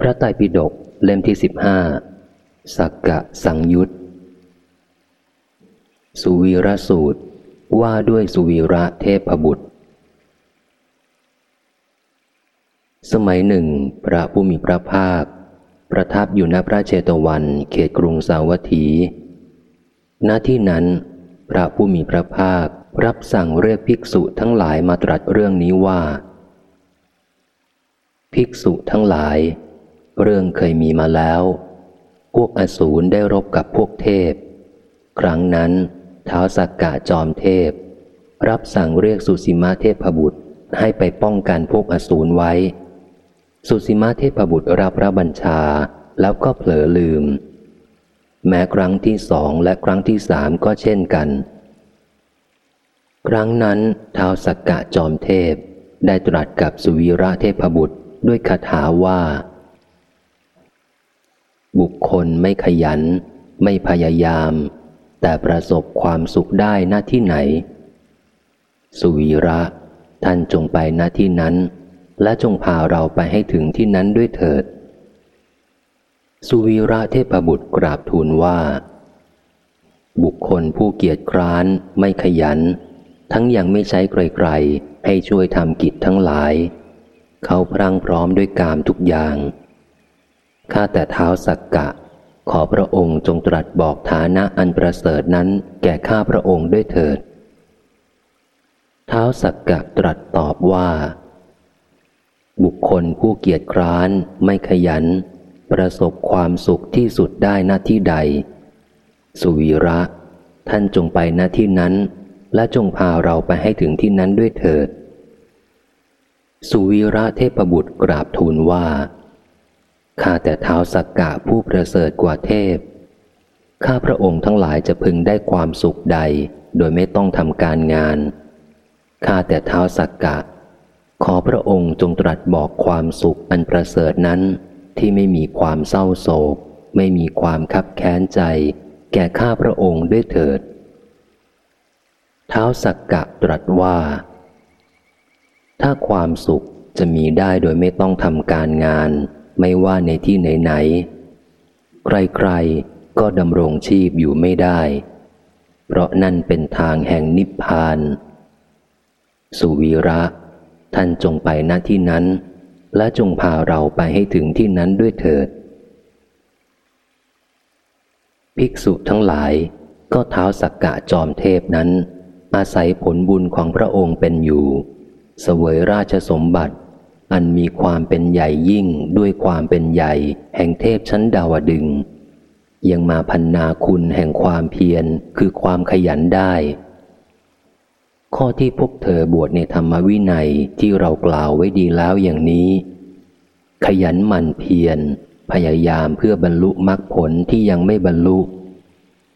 พระไตรปิฎกเล่มที่สิบห้าสักกะสังยุตสุวีรสูตรว่าด้วยสุวีระเทพบุตร สมัยหนึ่ง พระผู้มีพระภาค ประทับอยู่ณพระเจตวันเขตกรุงสาวัตถี ณที่นั้น พระผู้มีพระภาครับสั่งเรียกภิกษุทั้งหลายมาตรัสเรื่องนี้ว่า ภิกษุทั้งหลาย เรื่องเคยมีมาแล้ว พวกอสูรได้รบกับพวกเทพ ครั้งนั้นท้าวสักกะจอมเทพ รับสั่งเรียกสุสีมาเทพบุตรให้ไปป้องกันพวกอสูรไว้ สุสีมาเทพบุตรรับพระบัญชาแล้วก็เผลอลืม แม้ครั้งที่สองและครั้งที่สามก็เช่นกัน ครั้งนั้นท้าวสักกะจอมเทพได้ตรัสกับสุวีระเทพบุตรด้วยคาถาว่า บุคคลไม่ขยัน ไม่พยายาม แต่ประสบความสุขได้หน้าที่ไหน สุวีระ ท่านจงไปหน้าที่นั้น และจงพาเราไปให้ถึงที่นั้นด้วยเถิด สุวีระเทพบุตรกราบทูลว่า บุคคลผู้เกียจคร้านไม่ขยัน ทั้งยังไม่ใช้ไกลๆให้ช่วยทำกิจทั้งหลาย เขาพรังพร้อมด้วยกามทุกอย่าง ข้าแต่เท้าสักกะ ขอพระองค์จงตรัสบอกฐานะอันประเสริฐนั้นแก่ข้าพระองค์ด้วยเถิด เท้าสักกะตรัสตอบว่า บุคคลผู้เกียจคร้านไม่ขยัน ประสบความสุขที่สุดได้หน้าที่ใด สุวีระ ท่านจงไปหน้าที่นั้น และจงพาเราไปให้ถึงที่นั้นด้วยเถิด สุวีระเทพบุตรกราบทูลว่า ข้าแต่เท้าสักกะผู้ประเสริฐกว่าเทพ ข้าพระองค์ทั้งหลายจะพึงได้ความสุขใด โดยไม่ต้องทำการงาน ข้าแต่เท้าสักกะ ขอพระองค์จงตรัสบอกความสุขอันประเสริฐนั้นที่ไม่มีความเศร้าโศก ไม่มีความคับแค้นใจ แก่ข้าพระองค์ด้วยเถิด เท้าสักกะตรัสว่า ถ้าความสุขจะมีได้โดยไม่ต้องทำการงาน ไม่ว่าในที่ไหนๆ ใครๆ ก็ดำรงชีพอยู่ไม่ได้ เพราะนั่นเป็นทางแห่งนิพพาน สุวีระ ท่านจงไปณที่นั้น และจงพาเราไปให้ถึงที่นั้นด้วยเถิด ภิกษุทั้งหลายก็เท้าสักกะจอมเทพนั้น อาศัยผลบุญของพระองค์เป็นอยู่ เสวยราชสมบัติ อันมีความเป็นใหญ่ยิ่งด้วยความเป็นใหญ่แห่งเทพชั้นดาวดึง ยังมาพันนาคุณแห่งความเพียรคือความขยันได้ ข้อที่พวกเธอบวชในธรรมวินัยที่เรากล่าวไว้ดีแล้วอย่างนี้ ขยันหมั่นเพียรพยายามเพื่อบรรลุมรรคผลที่ยังไม่บรรลุ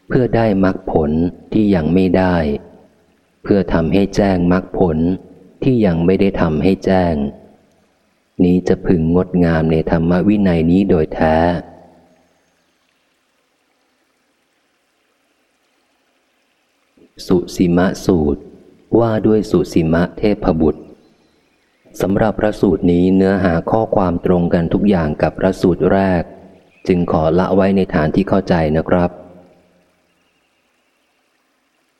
เพื่อได้มรรคผลที่ยังไม่ได้ เพื่อทำให้แจ้งมรรคผลที่ยังไม่ได้ทำให้แจ้ง นี้จะพึงงดงามในธรรมวินัยนี้โดยแท้ สุสีมะสูตร ว่าด้วยสุสีมะเทพบุตรสำหรับพระสูตรนี้เนื้อหาข้อความตรงกันทุกอย่างกับพระสูตรแรก จึงขอละไว้ในฐานที่เข้าใจนะครับ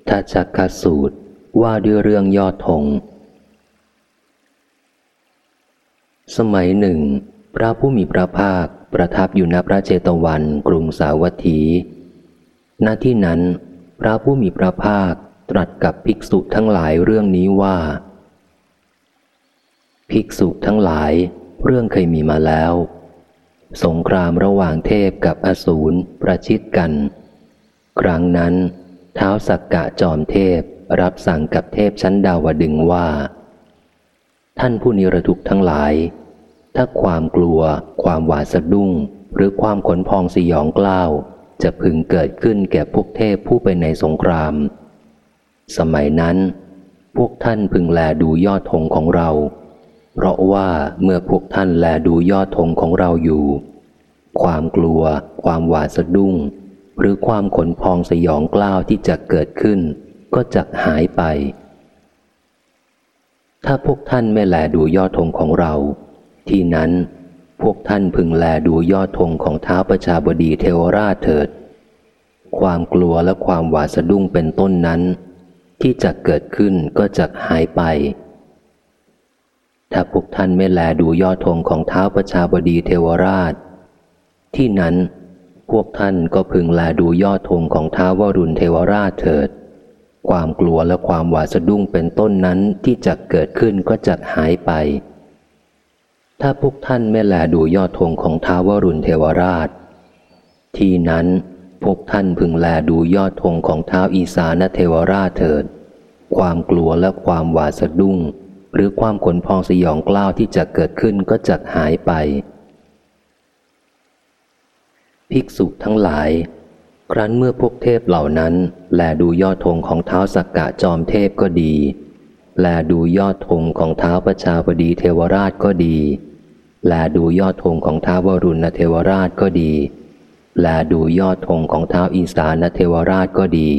ทัจักคสูตรว่าด้วยเรื่องยอดธง สมัยหนึ่ง พระผู้มีพระภาคประทับอยู่ณพระเจตวันกรุงสาวัตถี ณ ที่นั้น พระผู้มีพระภาคตรัสกับภิกษุทั้งหลายเรื่องนี้ว่า ภิกษุทั้งหลาย เรื่องเคยมีมาแล้ว สงครามระหว่างเทพกับอสูรประชิดกัน ครั้งนั้น เท้าสักกะจอมเทพรับสั่งกับเทพชั้นดาวดึงว่า ท่านผู้นิรทุกข์ทั้งหลาย ถ้าความกลัว ความหวาดสะดุ้ง หรือความขนพองสยองกล้าว จะพึงเกิดขึ้นแก่พวกเทพผู้ไปในสงคราม สมัยนั้น พวกท่านพึงแลดูยอดธงของเรา เพราะว่าเมื่อพวกท่านแลดูยอดธงของเราอยู่ ความกลัว ความหวาดสะดุ้ง หรือความขนพองสยองกล้าวที่จะเกิดขึ้น ก็จะหายไป ถ้าพวกท่านไม่แลดูยอดธงของเรา ที่นั้นพวกท่านพึงแลดูยอดธงของเท้าประชาบดีเทวราชเถิด ความกลัวและความหวาดสะดุ้งเป็นต้นนั้น ที่จะเกิดขึ้นก็จะหายไป ถ้าพวกท่านไม่แลดูยอดธงของเท้าประชาบดีเทวราช ที่นั้นพวกท่านก็พึงแลดูยอดธงของท้าวรุณเทวราชเถิด ความกลัวและความหวาดสะดุ้งเป็นต้นนั้นที่จะเกิดขึ้นก็จะหายไป ถ้าพวกท่านไม่แลดูยอดธงของท้าวรุณเทวราช ที่นั้นพวกท่านพึงแลดูยอดธงของท้าวอีสานเทวราชเถิด ความกลัวและความหวาดสะดุ้ง หรือความขนพองสยองกล้าวที่จะเกิดขึ้นก็จะหายไป ภิกษุทั้งหลาย ครั้นเมื่อพวกเทพเหล่านั้น แลดูยอดธงของเท้าสักกะจอมเทพก็ดี แลดูยอดธงของเท้าประชาบดีเทวราชก็ดี แลดูยอดธงของเท้าวรุณเทวราชก็ดี แลดูยอดธงของเท้าอีสานเทวราชก็ดี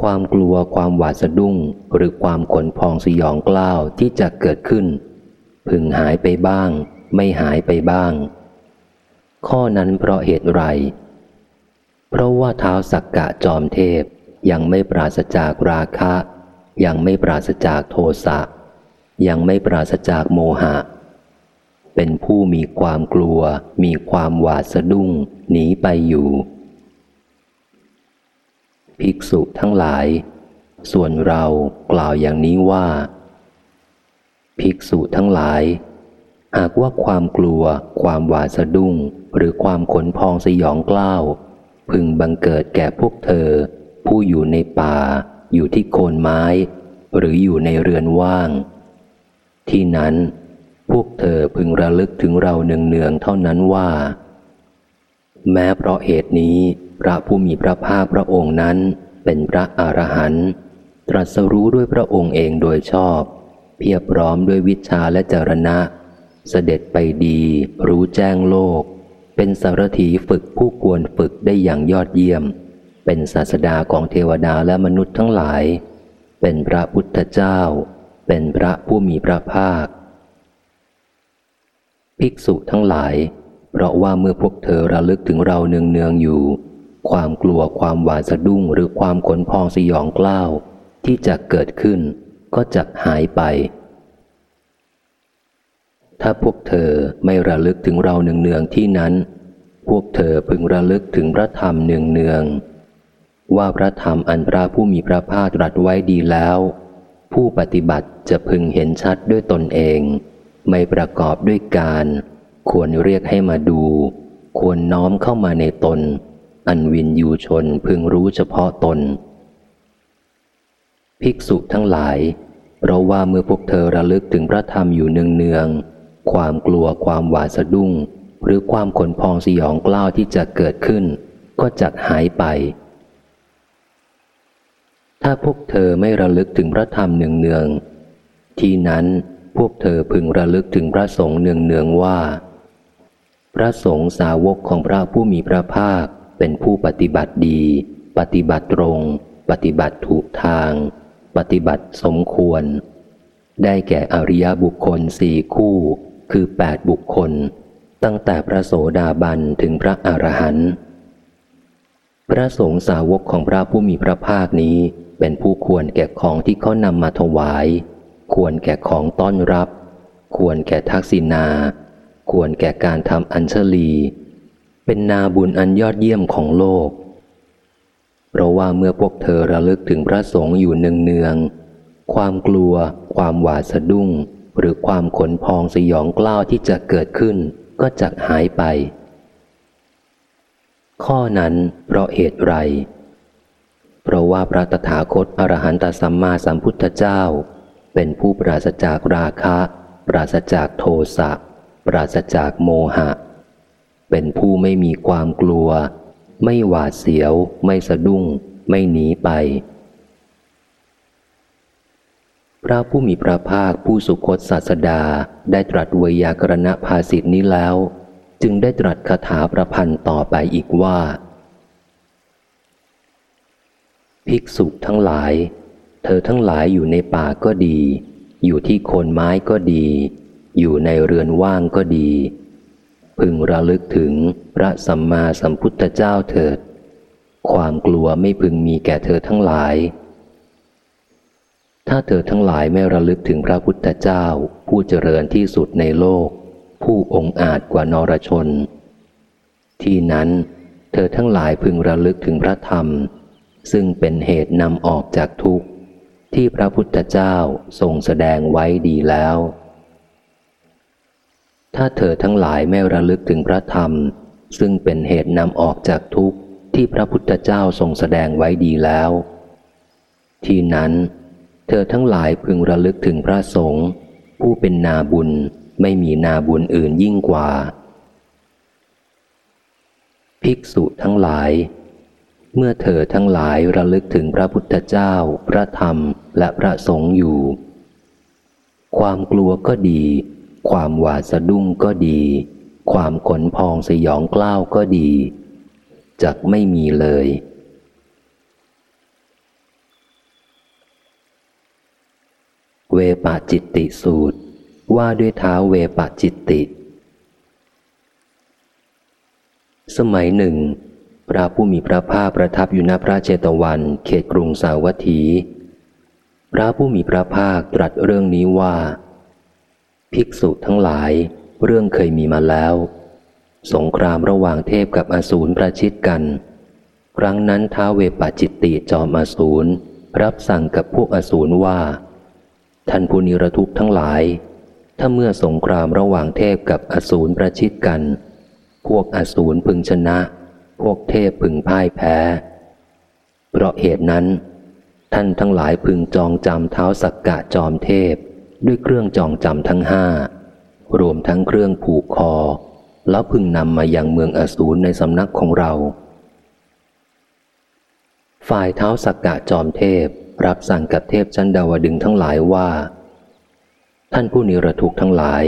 ความกลัวความหวาดสะดุ้งหรือความขนพองสยองกล้าวที่จะเกิดขึ้น พึงหายไปบ้าง ไม่หายไปบ้าง ข้อนั้นเพราะเหตุไร เพราะว่าเท้าสักกะจอมเทพยังไม่ปราศจากราคะ ยังไม่ปราศจากโทสะ ยังไม่ปราศจากโมหะ เป็นผู้มีความกลัว มีความหวาดสะดุ้งหนีไปอยู่ ภิกษุทั้งหลาย ส่วนเรากล่าวอย่างนี้ว่า ภิกษุทั้งหลาย หากว่าความกลัว ความหวาดสะดุ้ง หรือความขนพองสยองกล้าว พึงบังเกิดแก่พวกเธอ ผู้อยู่ในป่า อยู่ที่โคนไม้ หรืออยู่ในเรือนว่าง ที่นั้น พวกเธอพึงระลึกถึงเราเนืองๆเท่านั้นว่า แม้เพราะเหตุนี้ พระผู้มีพระภาคพระองค์นั้น เป็นพระอรหันต์ตรัสรู้ด้วยพระองค์เองโดยชอบ เพียบพร้อมด้วยวิชาและจรณะ เสด็จไปดีรู้แจ้งโลก เป็นสารถีฝึกผู้ควรฝึกได้อย่างยอดเยี่ยม เป็นศาสดาของเทวดาและมนุษย์ทั้งหลาย เป็นพระพุทธเจ้า เป็นพระผู้มีพระภาค ภิกษุทั้งหลาย เพราะว่าเมื่อพวกเธอระลึกถึงเราเนืองเนืองอยู่ ความกลัวความหวาดสะดุ้งหรือความขนพองสยองกล้าวที่จะเกิดขึ้นก็จะหายไป ถ้าพวกเธอไม่ระลึกถึงเราเนืองๆที่นั้น พวกเธอพึงระลึกถึงพระธรรมเนืองๆว่าพระธรรมอันพระผู้มีพระภาคตรัสไว้ดีแล้ว ผู้ปฏิบัติจะพึงเห็นชัดด้วยตนเอง ไม่ประกอบด้วยการ ควรเรียกให้มาดู ควรน้อมเข้ามาในตน อันวินยูชนพึงรู้เฉพาะตน ภิกษุทั้งหลายเพราะว่าเมื่อพวกเธอระลึกถึงพระธรรมอยู่เนืองๆความกลัวความหวาดสะดุ้ง หรือความขนพองสยองกล้าวที่จะเกิดขึ้น ก็จะหายไป ถ้าพวกเธอไม่ระลึกถึงพระธรรมเนืองๆที่นั้นพวกเธอพึงระลึกถึงพระสงฆ์เนืองๆว่า พระสงฆ์สาวกของพระผู้มีพระภาคเป็นผู้ปฏิบัติดี ปฏิบัติตรง ปฏิบัติถูกทาง ปฏิบัติสมควร ได้แก่อริยบุคคลสี่คู่ คือแปดบุคคล ตั้งแต่พระโสดาบันถึงพระอรหันต์พระสงฆ์สาวกของพระผู้มีพระภาคนี้เป็นผู้ควรแก่ของที่เขานำมาถวาย ควรแก่ของต้อนรับ ควรแก่ทักษิณาควรแก่การทำอัญชลี เป็นนาบุญอันยอดเยี่ยมของโลก เพราะว่าเมื่อพวกเธอระลึกถึงพระสงฆ์อยู่เนืองๆความกลัว ความหวาดสะดุ้ง หรือความขนพองสยองกล้าวที่จะเกิดขึ้น ก็จะหายไป ข้อนั้นเพราะเหตุไร เพราะว่าพระตถาคตอรหันตสัมมาสัมพุทธเจ้า เป็นผู้ปราศจากราคะ ปราศจากโทสะปราศจากโมหะ เป็นผู้ไม่มีความกลัว ไม่หวาดเสียว ไม่สะดุ้ง ไม่หนีไป พระผู้มีพระภาคผู้สุคตศาสดาได้ตรัสวยากรณภาสิทนี้แล้ว จึงได้ตรัสคาถาประพันธ์ต่อไปอีกว่า ภิกษุทั้งหลาย เธอทั้งหลายอยู่ในป่าก็ดี อยู่ที่โคนไม้ก็ดี อยู่ในเรือนว่างก็ดี พึงระลึกถึงพระสัมมาสัมพุทธเจ้าเถิด ความกลัวไม่พึงมีแก่เธอทั้งหลาย ถ้าเธอทั้งหลายไม่ระลึกถึงพระพุทธเจ้า ผู้เจริญที่สุดในโลก ผู้องอาจกว่านรชน ที่นั้น เธอทั้งหลายพึงระลึกถึงพระธรรม ซึ่งเป็นเหตุนำออกจากทุกข์ ที่พระพุทธเจ้าทรงแสดงไว้ดีแล้ว ถ้าเธอทั้งหลายไม่ระลึกถึงพระธรรม ซึ่งเป็นเหตุนำออกจากทุกข์ที่พระพุทธเจ้าทรงแสดงไว้ดีแล้ว ที่นั้นเธอทั้งหลายพึงระลึกถึงพระสงฆ์ผู้เป็นนาบุญไม่มีนาบุญอื่นยิ่งกว่า ภิกษุทั้งหลาย เมื่อเธอทั้งหลายระลึกถึงพระพุทธเจ้า พระธรรมและพระสงฆ์อยู่ ความกลัวก็ดี ความหวาดสะดุ้งก็ดี ความขนพองสยองกล้าวก็ดีจักไม่มีเลย เวปาจิตติสูตร ว่าด้วยเท้าเวปาจิตติ สมัยหนึ่ง พระผู้มีพระภาคประทับอยู่ณพระเจตวัน เขตกรุงสาวัตถี พระผู้มีพระภาคตรัสเรื่องนี้ว่า ภิกษุทั้งหลาย เรื่องเคยมีมาแล้ว สงครามระหว่างเทพกับอสูรประชิดกัน ครั้งนั้นท้าเวปจิตติจอมอสูรรับสั่งกับพวกอสูรว่า ท่านผู้นิรทุกข์ทั้งหลาย ถ้าเมื่อสงครามระหว่างเทพกับอสูรประชิดกัน พวกอสูรพึงชนะ พวกเทพพึงพ่ายแพ้ เพราะเหตุนั้น ท่านทั้งหลายพึงจองจำเท้าสักกะจอมเทพ ด้วยเครื่องจองจำทั้งห้ารวมทั้งเครื่องผูกคอ แล้วพึงนำมายังเมืองอสูรในสำนักของเรา ฝ่ายเท้าสักกะจอมเทพ รับสั่งกับเทพชั้นดาวดึงทั้งหลายว่า ท่านผู้นิรทุกทั้งหลาย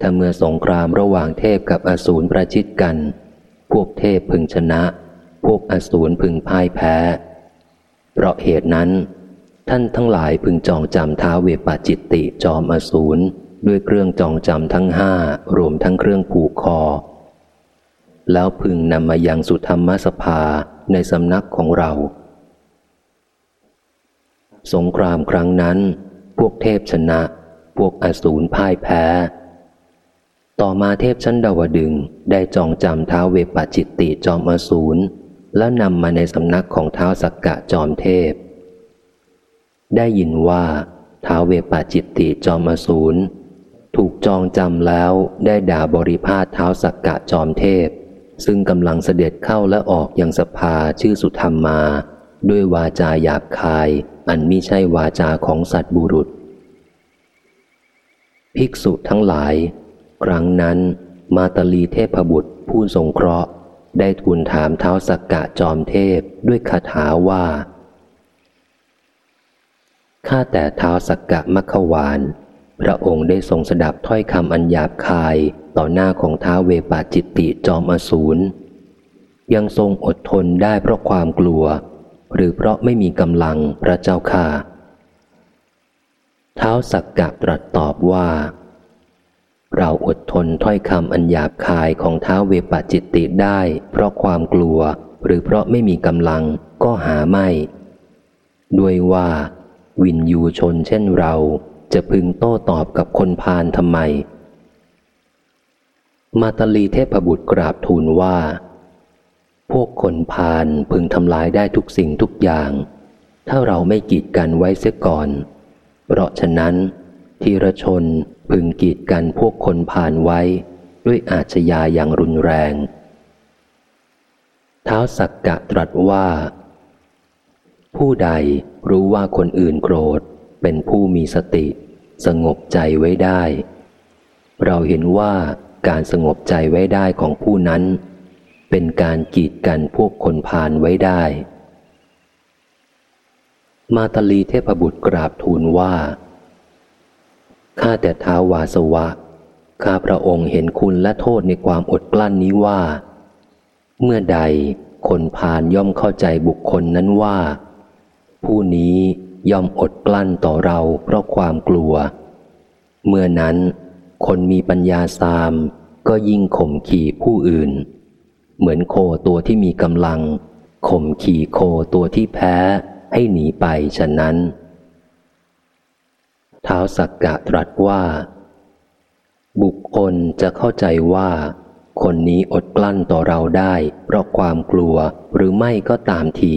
ถ้าเมื่อสงครามระหว่างเทพกับอสูรประชิดกัน พวกเทพพึงชนะ พวกอสูรพึงพ่ายแพ้ เพราะเหตุนั้น ท่านทั้งหลายพึงจองจำท้าเวปจิตติจอมอสูรด้วยเครื่องจองจำทั้งห้ารวมทั้งเครื่องผูกคอ แล้วพึงนำมายังสุธรรมสภาในสำนักของเรา สงครามครั้งนั้น พวกเทพชนะ พวกอสูรพ่ายแพ้ ต่อมาเทพชั้นดาวดึงได้จองจำท้าวเวปจิตติจอมอสูรแล้วนำมาในสำนักของท้าวสักกะจอมเทพ ได้ยินว่าท้าวเวปจิตติจอมอสูรถูกจองจำแล้วได้ด่าบริพาทท้าวสักกะจอมเทพ ซึ่งกำลังเสด็จเข้าและออกอยังสภาชื่อสุธรรมมา ด้วยวาจาหยาบคาย อันมิใช่วาจาของสัตบุรุษ ภิกษุทั้งหลาย ครั้งนั้นมาตลีเทพบุตรผู้ทรงเคราะห์ได้ทูลถามเท้าสักกะจอมเทพด้วยคาถาว่า ข้าแต่เท้าสักกะมัควาน พระองค์ได้ทรงสดับถ้อยคำอันหยาบคายต่อหน้าของท้าเวปาจิตติจอมอสูรยังทรงอดทนได้เพราะความกลัว หรือเพราะไม่มีกำลังพระเจ้าค่าเท้าสักกะตรัสตอบว่า เราอดทนถ้อยคำอันหยาบคายของเท้าเวปจิตติได้ เพราะความกลัวหรือเพราะไม่มีกำลังก็หาไม่ ด้วยว่า วินยูชนเช่นเราจะพึงโต้ตอบกับคนพาลทำไม มาตลีเทพบุตรกราบทูลว่า พวกคนพาลพึงทำลายได้ทุกสิ่งทุกอย่าง ถ้าเราไม่กีดกันไว้เสียก่อน เพราะฉะนั้นทีรชนพึงกีดกันพวกคนผ่านไว้ ด้วยอาชญาอย่างรุนแรงเท้าสักกะตรัสว่า ผู้ใดรู้ว่าคนอื่นโกรธ เป็นผู้มีสติ สงบใจไว้ได้ เราเห็นว่าการสงบใจไว้ได้ของผู้นั้น เป็นการกีดกันพวกคนพานไว้ได้ มาตลีเทพบุตรกราบทูลว่า ข้าแต่ท้าวาสวะ ข้าพระองค์เห็นคุณและโทษในความอดกลั้นนี้ว่า เมื่อใดคนพานย่อมเข้าใจบุคคลนั้นว่า ผู้นี้ย่อมอดกลั้นต่อเราเพราะความกลัว เมื่อนั้น คนมีปัญญาสามก็ยิ่งข่มขี่ผู้อื่น เหมือนโคตัวที่มีกำลังข่มขี่โคตัวที่แพ้ให้หนีไปฉะนั้นเท้าสักกะตรัสว่า บุคคลจะเข้าใจว่า คนนี้อดกลั้นต่อเราได้เพราะความกลัวหรือไม่ก็ตามที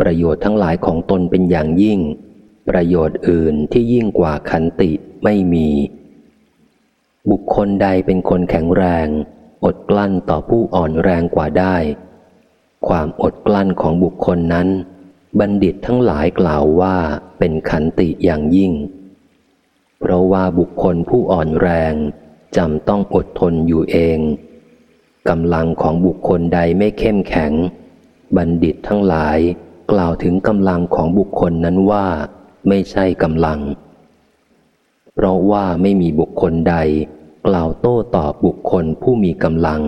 ประโยชน์ทั้งหลายของตนเป็นอย่างยิ่ง ประโยชน์อื่นที่ยิ่งกว่าขันติไม่มี บุคคลใดเป็นคนแข็งแรง อดกลั้นต่อผู้อ่อนแรงกว่าได้ ความอดกลั้นของบุคคลนั้น บัณฑิตทั้งหลายกล่าวว่าเป็นขันติอย่างยิ่ง เพราะว่าบุคคลผู้อ่อนแรงจำต้องอดทนอยู่เองกำลังของบุคคลใดไม่เข้มแข็ง บัณฑิตทั้งหลายกล่าวถึงกำลังของบุคคลนั้นว่าไม่ใช่กำลัง เพราะว่าไม่มีบุคคลใด กล่าวโต้ตอบบุคคลผู้มีกำลัง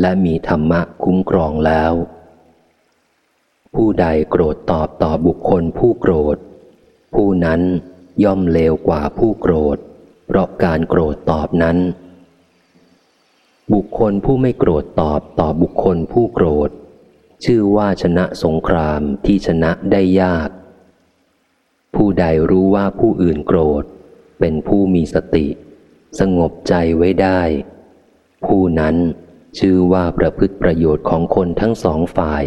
และมีธรรมะคุ้มครองแล้ว ผู้ใดโกรธตอบต่อบุคคลผู้โกรธ ผู้นั้นย่อมเลวกว่าผู้โกรธ เพราะการโกรธตอบนั้น บุคคลผู้ไม่โกรธตอบต่อบุคคลผู้โกรธ ชื่อว่าชนะสงครามที่ชนะได้ยาก ผู้ใดรู้ว่าผู้อื่นโกรธ เป็นผู้มีสติ สงบใจไว้ได้ ผู้นั้นชื่อว่าประพฤติประโยชน์ของคนทั้งสองฝ่าย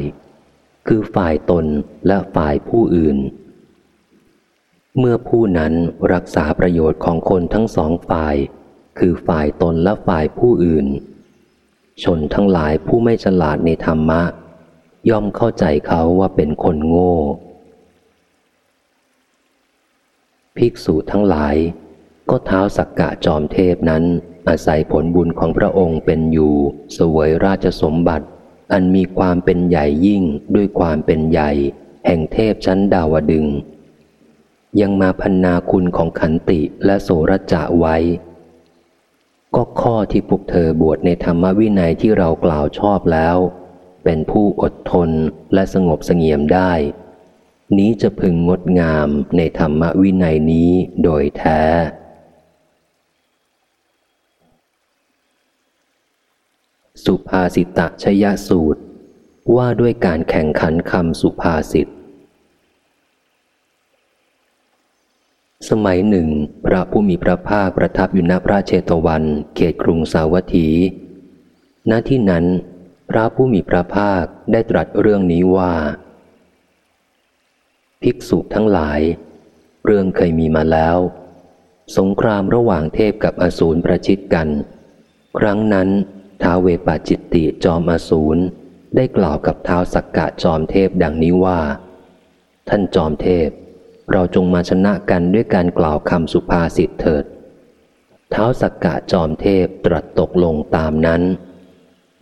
คือฝ่ายตนและฝ่ายผู้อื่น เมื่อผู้นั้นรักษาประโยชน์ของคนทั้งสองฝ่าย คือฝ่ายตนและฝ่ายผู้อื่น ชนทั้งหลายผู้ไม่ฉลาดในธรรมะ ย่อมเข้าใจเขาว่าเป็นคนโง่ ภิกษุทั้งหลาย ก็เท้าสักกะจอมเทพนั้น อาศัยผลบุญของพระองค์เป็นอยู่ สวยราชสมบัติ อันมีความเป็นใหญ่ยิ่งด้วยความเป็นใหญ่ แห่งเทพชั้นดาวดึง ยังมาพันนาคุณของขันติและโสรจะไว้ ก็ข้อที่พวกเธอบวชในธรรมวินัยที่เรากล่าวชอบแล้ว เป็นผู้อดทนและสงบเสงี่ยมได้นี้จะพึงงดงามในธรรมวินัยนี้โดยแท้ สุภาษิตะชยสูตร ว่าด้วยการแข่งขันคำสุภาษิต สมัยหนึ่ง พระผู้มีพระภาคประทับอยู่ณพระเชตวัน เขตกรุงสาวัตถี ณที่นั้น พระผู้มีพระภาคได้ตรัสเรื่องนี้ว่า ภิกษุทั้งหลาย เรื่องเคยมีมาแล้ว สงครามระหว่างเทพกับอสูรประชิดกัน ครั้งนั้น ท้าเวปาจิตติจอมอสูรได้กล่าวกับท้าวสักกะจอมเทพดังนี้ว่า ท่านจอมเทพ เราจงมาชนะกันด้วยการกล่าวคำสุภาษิตเถิดท้าสักกะจอมเทพตรัสตกลงตามนั้น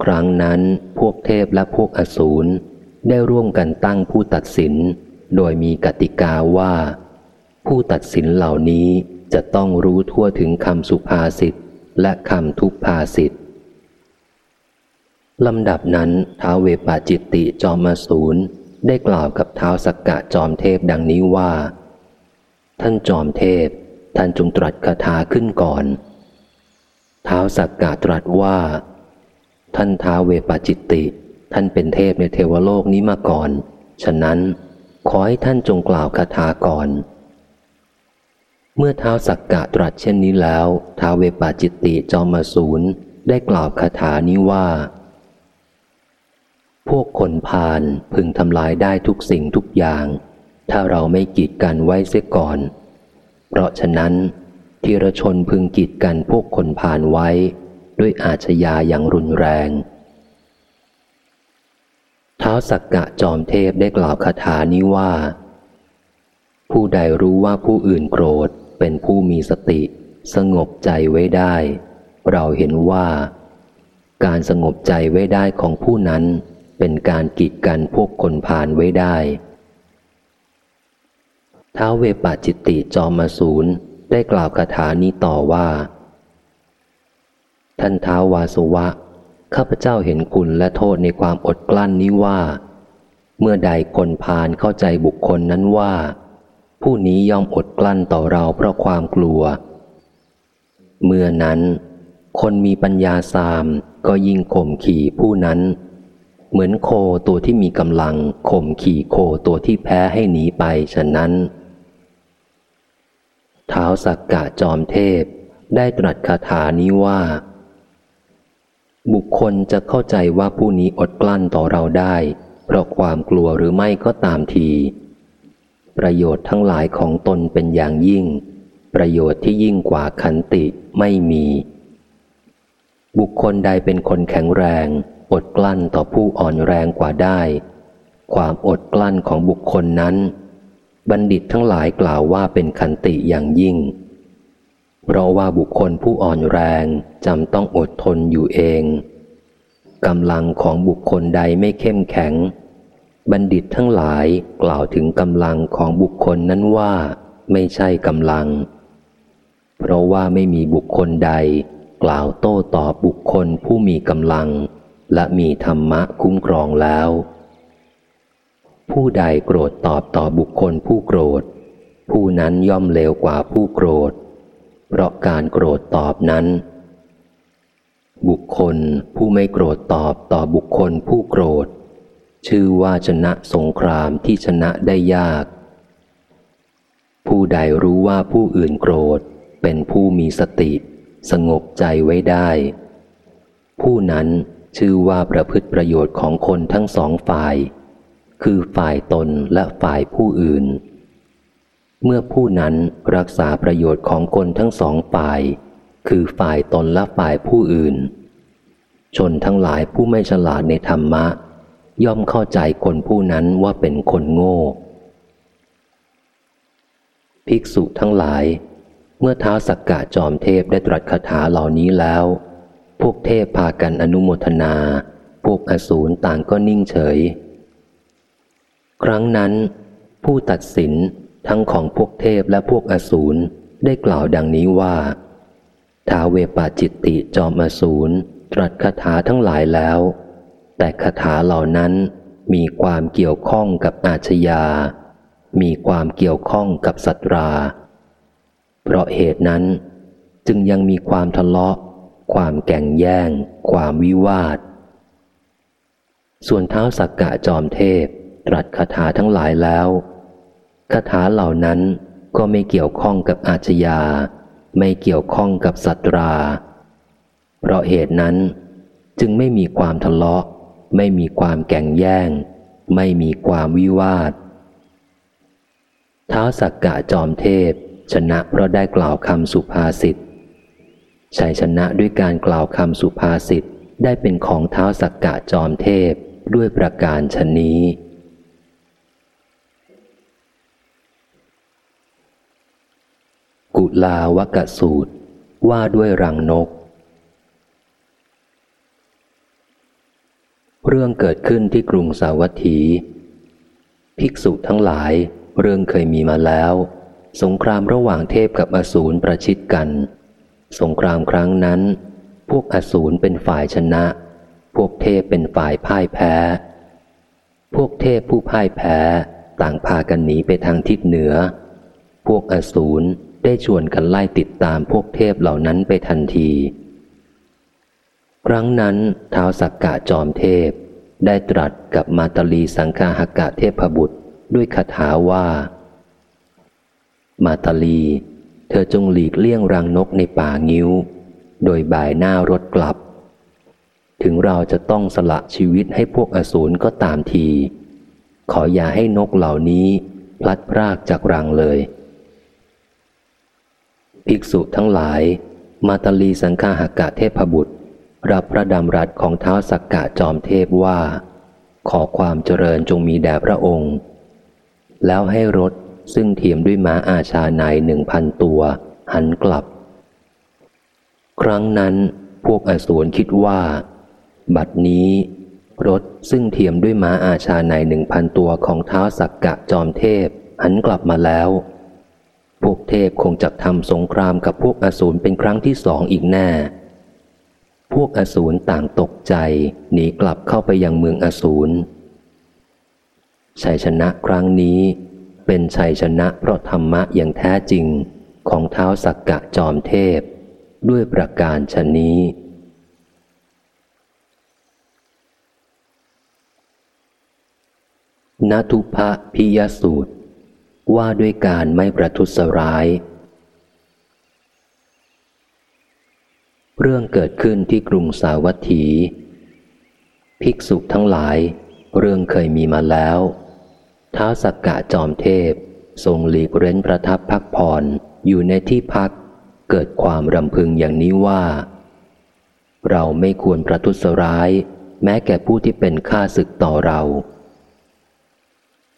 ครั้งนั้นพวกเทพและพวกอสูรได้ร่วมกันตั้งผู้ตัดสิน โดยมีกติกาว่า ผู้ตัดสินเหล่านี้จะต้องรู้ทั่วถึงคำสุภาษิตและคำทุพภาษิต ลำดับนั้นท้าวเวปาจิตติจอมมาสูรได้กล่าวกับท้าสักกะจอมเทพดังนี้ว่า ท่านจอมเทพ ท่านจงตรัสคาถาขึ้นก่อนท้าสักกะตรัสว่า ท่านท้าวเวปาจิตติ ท่านเป็นเทพในเทวโลกนี้มาก่อน ฉะนั้นขอให้ท่านจงกล่าวคาถาก่อน เมื่อท้าสักกะตรัสเช่นนี้แล้วท้าวเวปาจิตติจอมมาสูรได้กล่าวคาถานี้ว่า พวกคนพาลพึงทำลายได้ทุกสิ่งทุกอย่าง ถ้าเราไม่กีดกันไว้เสียก่อน เพราะฉะนั้นทีรชนพึงกีดกันพวกคนพาลไว้ ด้วยอาชญาอย่างรุนแรงเท้าสักกะจอมเทพได้กล่าวคาถานี้ว่า ผู้ใดรู้ว่าผู้อื่นโกรธเป็นผู้มีสติ สงบใจไว้ได้ เราเห็นว่า การสงบใจไว้ได้ของผู้นั้น เป็นการกีดกันพวกคนผ่านไว้ได้ท้าวเวปาจิตติจอมสูรได้กล่าวคาถานี้ต่อว่า ท่านท้าววาสุวะ ข้าพเจ้าเห็นคุณและโทษในความอดกลั้นนี้ว่า เมื่อใดคนพาลเข้าใจบุคคลนั้นว่า ผู้นี้ยอมอดกลั้นต่อเราเพราะความกลัว เมื่อนั้น คนมีปัญญาสามก็ยิ่งข่มขี่ผู้นั้น เหมือนโคตัวที่มีกำลังข่มขี่โคตัวที่แพ้ให้หนีไปฉะนั้นเท้าสักกะจอมเทพได้ตรัสคาถานี้ว่า บุคคลจะเข้าใจว่าผู้นี้อดกลั้นต่อเราได้ เพราะความกลัวหรือไม่ก็ตามที ประโยชน์ทั้งหลายของตนเป็นอย่างยิ่ง ประโยชน์ที่ยิ่งกว่าขันติไม่มี บุคคลใดเป็นคนแข็งแรง อดกลั้นต่อผู้อ่อนแรงกว่าได้ ความอดกลั้นของบุคคลนั้น บัณฑิตทั้งหลายกล่าวว่าเป็นขันติอย่างยิ่ง เพราะว่าบุคคลผู้อ่อนแรงจำต้องอดทนอยู่เองกำลังของบุคคลใดไม่เข้มแข็ง บัณฑิตทั้งหลายกล่าวถึงกำลังของบุคคลนั้นว่าไม่ใช่กำลัง เพราะว่าไม่มีบุคคลใด กล่าวโต้ตอบบุคคลผู้มีกำลัง และมีธรรมะคุ้มครองแล้ว ผู้ใดโกรธตอบต่อบุคคลผู้โกรธ ผู้นั้นย่อมเลวกว่าผู้โกรธ เพราะการโกรธตอบนั้น บุคคลผู้ไม่โกรธตอบต่อบุคคลผู้โกรธ ชื่อว่าชนะสงครามที่ชนะได้ยาก ผู้ใดรู้ว่าผู้อื่นโกรธเป็นผู้มีสติ สงบใจไว้ได้ ผู้นั้น ชื่อว่าประพฤติประโยชน์ของคนทั้งสองฝ่าย คือฝ่ายตนและฝ่ายผู้อื่น เมื่อผู้นั้นรักษาประโยชน์ของคนทั้งสองฝ่าย คือฝ่ายตนและฝ่ายผู้อื่น ชนทั้งหลายผู้ไม่ฉลาดในธรรมะ ย่อมเข้าใจคนผู้นั้นว่าเป็นคนโง่ ภิกษุทั้งหลาย เมื่อเท้าสักกะจอมเทพได้ตรัสคาถาเหล่านี้แล้ว พวกเทพพากันอนุโมทนา พวกอสูรต่างก็นิ่งเฉย ครั้งนั้น ผู้ตัดสินทั้งของพวกเทพและพวกอสูรได้กล่าวดังนี้ว่า ท้าเวปาจิตติจอมอสูรตรัสคาถาทั้งหลายแล้ว แต่คาถาเหล่านั้นมีความเกี่ยวข้องกับอาชญา มีความเกี่ยวข้องกับสัตรา เพราะเหตุนั้นจึงยังมีความทะเลาะ ความแก่งแย่ง ความวิวาท ส่วนเท้าสักกะจอมเทพ ตรัสคาถาทั้งหลายแล้วคาถาเหล่านั้นก็ไม่เกี่ยวข้องกับอาชญา ไม่เกี่ยวข้องกับสัตรา เพราะเหตุนั้นจึงไม่มีความทะเลาะ ไม่มีความแก่งแย่ง ไม่มีความวิวาทท้าสักกะจอมเทพ ชนะเพราะได้กล่าวคำสุภาษิต ชัยชนะด้วยการกล่าวคำสุภาษิตได้เป็นของเท้าสักกะจอมเทพด้วยประการชนนี้ กุลาวกสูตร ว่าด้วยรังนก เรื่องเกิดขึ้นที่กรุงสาวัตถี ภิกษุทั้งหลายเรื่องเคยมีมาแล้ว สงครามระหว่างเทพกับอสูรประชิดกัน สงครามครั้งนั้น พวกอสูรเป็นฝ่ายชนะ พวกเทพเป็นฝ่ายพ่ายแพ้ พวกเทพผู้พ่ายแพ้ต่างพากันหนีไปทางทิศเหนือ พวกอสูรได้ชวนกันไล่ติดตามพวกเทพเหล่านั้นไปทันที ครั้งนั้นท้าวสักกะจอมเทพ ได้ตรัสกับมาตลีสังฆาหกะเทพบุตรด้วยคาถาว่า มาตลี เธอจงหลีกเลี่ยงรังนกในป่างิ้ว โดยบ่ายหน้ารถกลับ ถึงเราจะต้องสละชีวิตให้พวกอสูรก็ตามที ขออย่าให้นกเหล่านี้พลัดพรากจากรังเลย ภิกษุทั้งหลาย มาตลีสังฆาหกะเทพบุตร รับพระดำรัสของเท้าสักกะจอมเทพว่า ขอความเจริญจงมีแด่พระองค์ แล้วให้รถ ซึ่งเทียมด้วยม้าอาชาในหนึ่งพันตัว หันกลับ ครั้งนั้นพวกอสูรคิดว่า บัดนี้รถซึ่งเทียมด้วยม้าอาชาในหนึ่งพันตัวของเท้าสักกะจอมเทพ หันกลับมาแล้ว พวกเทพคงจะทำสงครามกับพวกอสูรเป็นครั้งที่สองอีกแน่พวกอสูรต่างตกใจหนีกลับเข้าไปยังเมืองอสูรชัยชนะครั้งนี้ เป็นชัยชนะเพราะธรรมะอย่างแท้จริงของเท้าสักกะจอมเทพ ด้วยประการชนนี้ นทุพะพิยสูตร ว่าด้วยการไม่ประทุษร้าย เรื่องเกิดขึ้นที่กรุงสาวัตถี ภิกษุทั้งหลาย เรื่องเคยมีมาแล้ว ท้าสักกะจอมเทพ ทรงหลีกเร้นประทับพักผ่อนอยู่ในที่พัก เกิดความรำพึงอย่างนี้ว่า เราไม่ควรประทุษร้าย แม้แก่ผู้ที่เป็นข้าศึกต่อเรา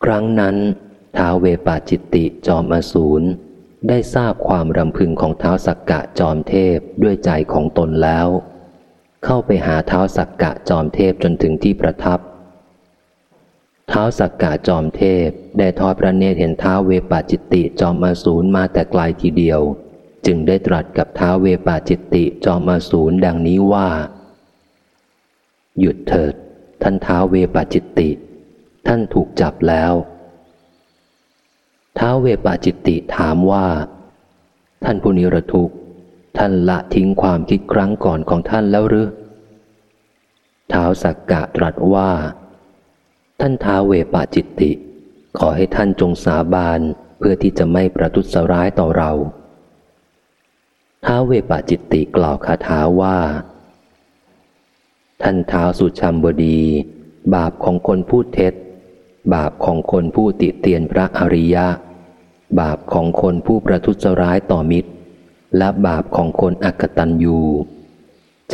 ครั้งนั้นท้าเวปาจิตติจอมอสูรได้ทราบความรำพึงของเท้าสักกะจอมเทพด้วยใจของตนแล้ว เข้าไปหาเท้าสักกะจอมเทพจนถึงที่ประทับ ท้าสักกะจอมเทพได้ทอดพระเนตรเห็นเท้าเวปาจิตติจอมอสูรมาแต่ไกลทีเดียว จึงได้ตรัสกับท้าวเวปาจิตติจอมอสูรดังนี้ว่า หยุดเถิด ท่านท้าวเวปาจิตติ ท่านถูกจับแล้วท้าวเวปาจิตติถามว่า ท่านผู้นิรทุกข์ท่านละทิ้งความคิดครั้งก่อนของท่านแล้วหรือท้าวสักกะตรัสว่า ท่านท้าเวปาจิตติ ขอให้ท่านจงสาบานเพื่อที่จะไม่ประทุษร้ายต่อเราท้าเวปาจิตติกล่าวคาถาว่า ท่านท้าวสุชัมบดี บาปของคนพูดเท็จ บาปของคนผู้ติเตียนพระอริยะ บาปของคนผู้ประทุษร้ายต่อมิตร และบาปของคนอักตันยู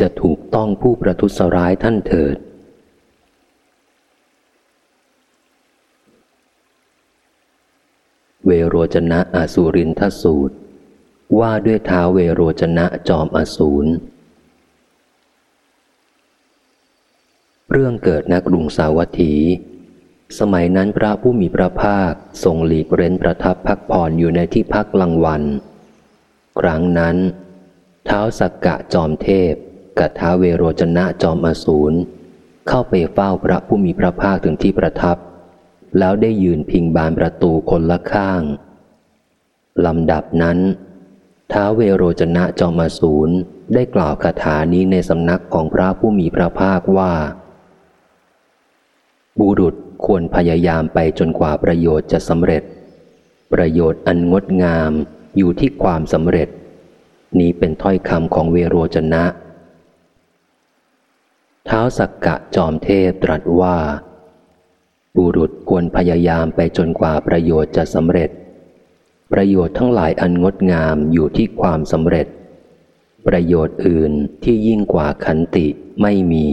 จะถูกต้องผู้ประทุษร้ายท่านเถิด เวโรจนะอสุรินทสูตร ว่าด้วยท้าเวโรจนะจอมอสูร เรื่องเกิดนกรุงสาวัตถี สมัยนั้นพระผู้มีพระภาคทรงหลีกเร้นประทับพักผ่อนอยู่ในที่พักกลางวัน ครั้งนั้น เท้าสักกะจอมเทพกับท้าเวโรจนะจอมอสูรเข้าไปเฝ้าพระผู้มีพระภาคถึงที่ประทับ แล้วได้ยืนพิงบานประตูคนละข้าง ลำดับนั้นท้าเวโรจนะจอมสูรได้กล่าวคาถานี้ในสำนักของพระผู้มีพระภาคว่า บุรุษควรพยายามไปจนกว่าประโยชน์จะสำเร็จ ประโยชน์อันงดงามอยู่ที่ความสำเร็จ นี้เป็นถ้อยคำของเวโรจนะ เท้าสักกะจอมเทพตรัสว่า บุรุษควรพยายามไปจนกว่าประโยชน์จะสำเร็จ ประโยชน์ทั้งหลายอันงดงามอยู่ที่ความสำเร็จ ประโยชน์อื่นที่ยิ่งกว่าขันติไม่มี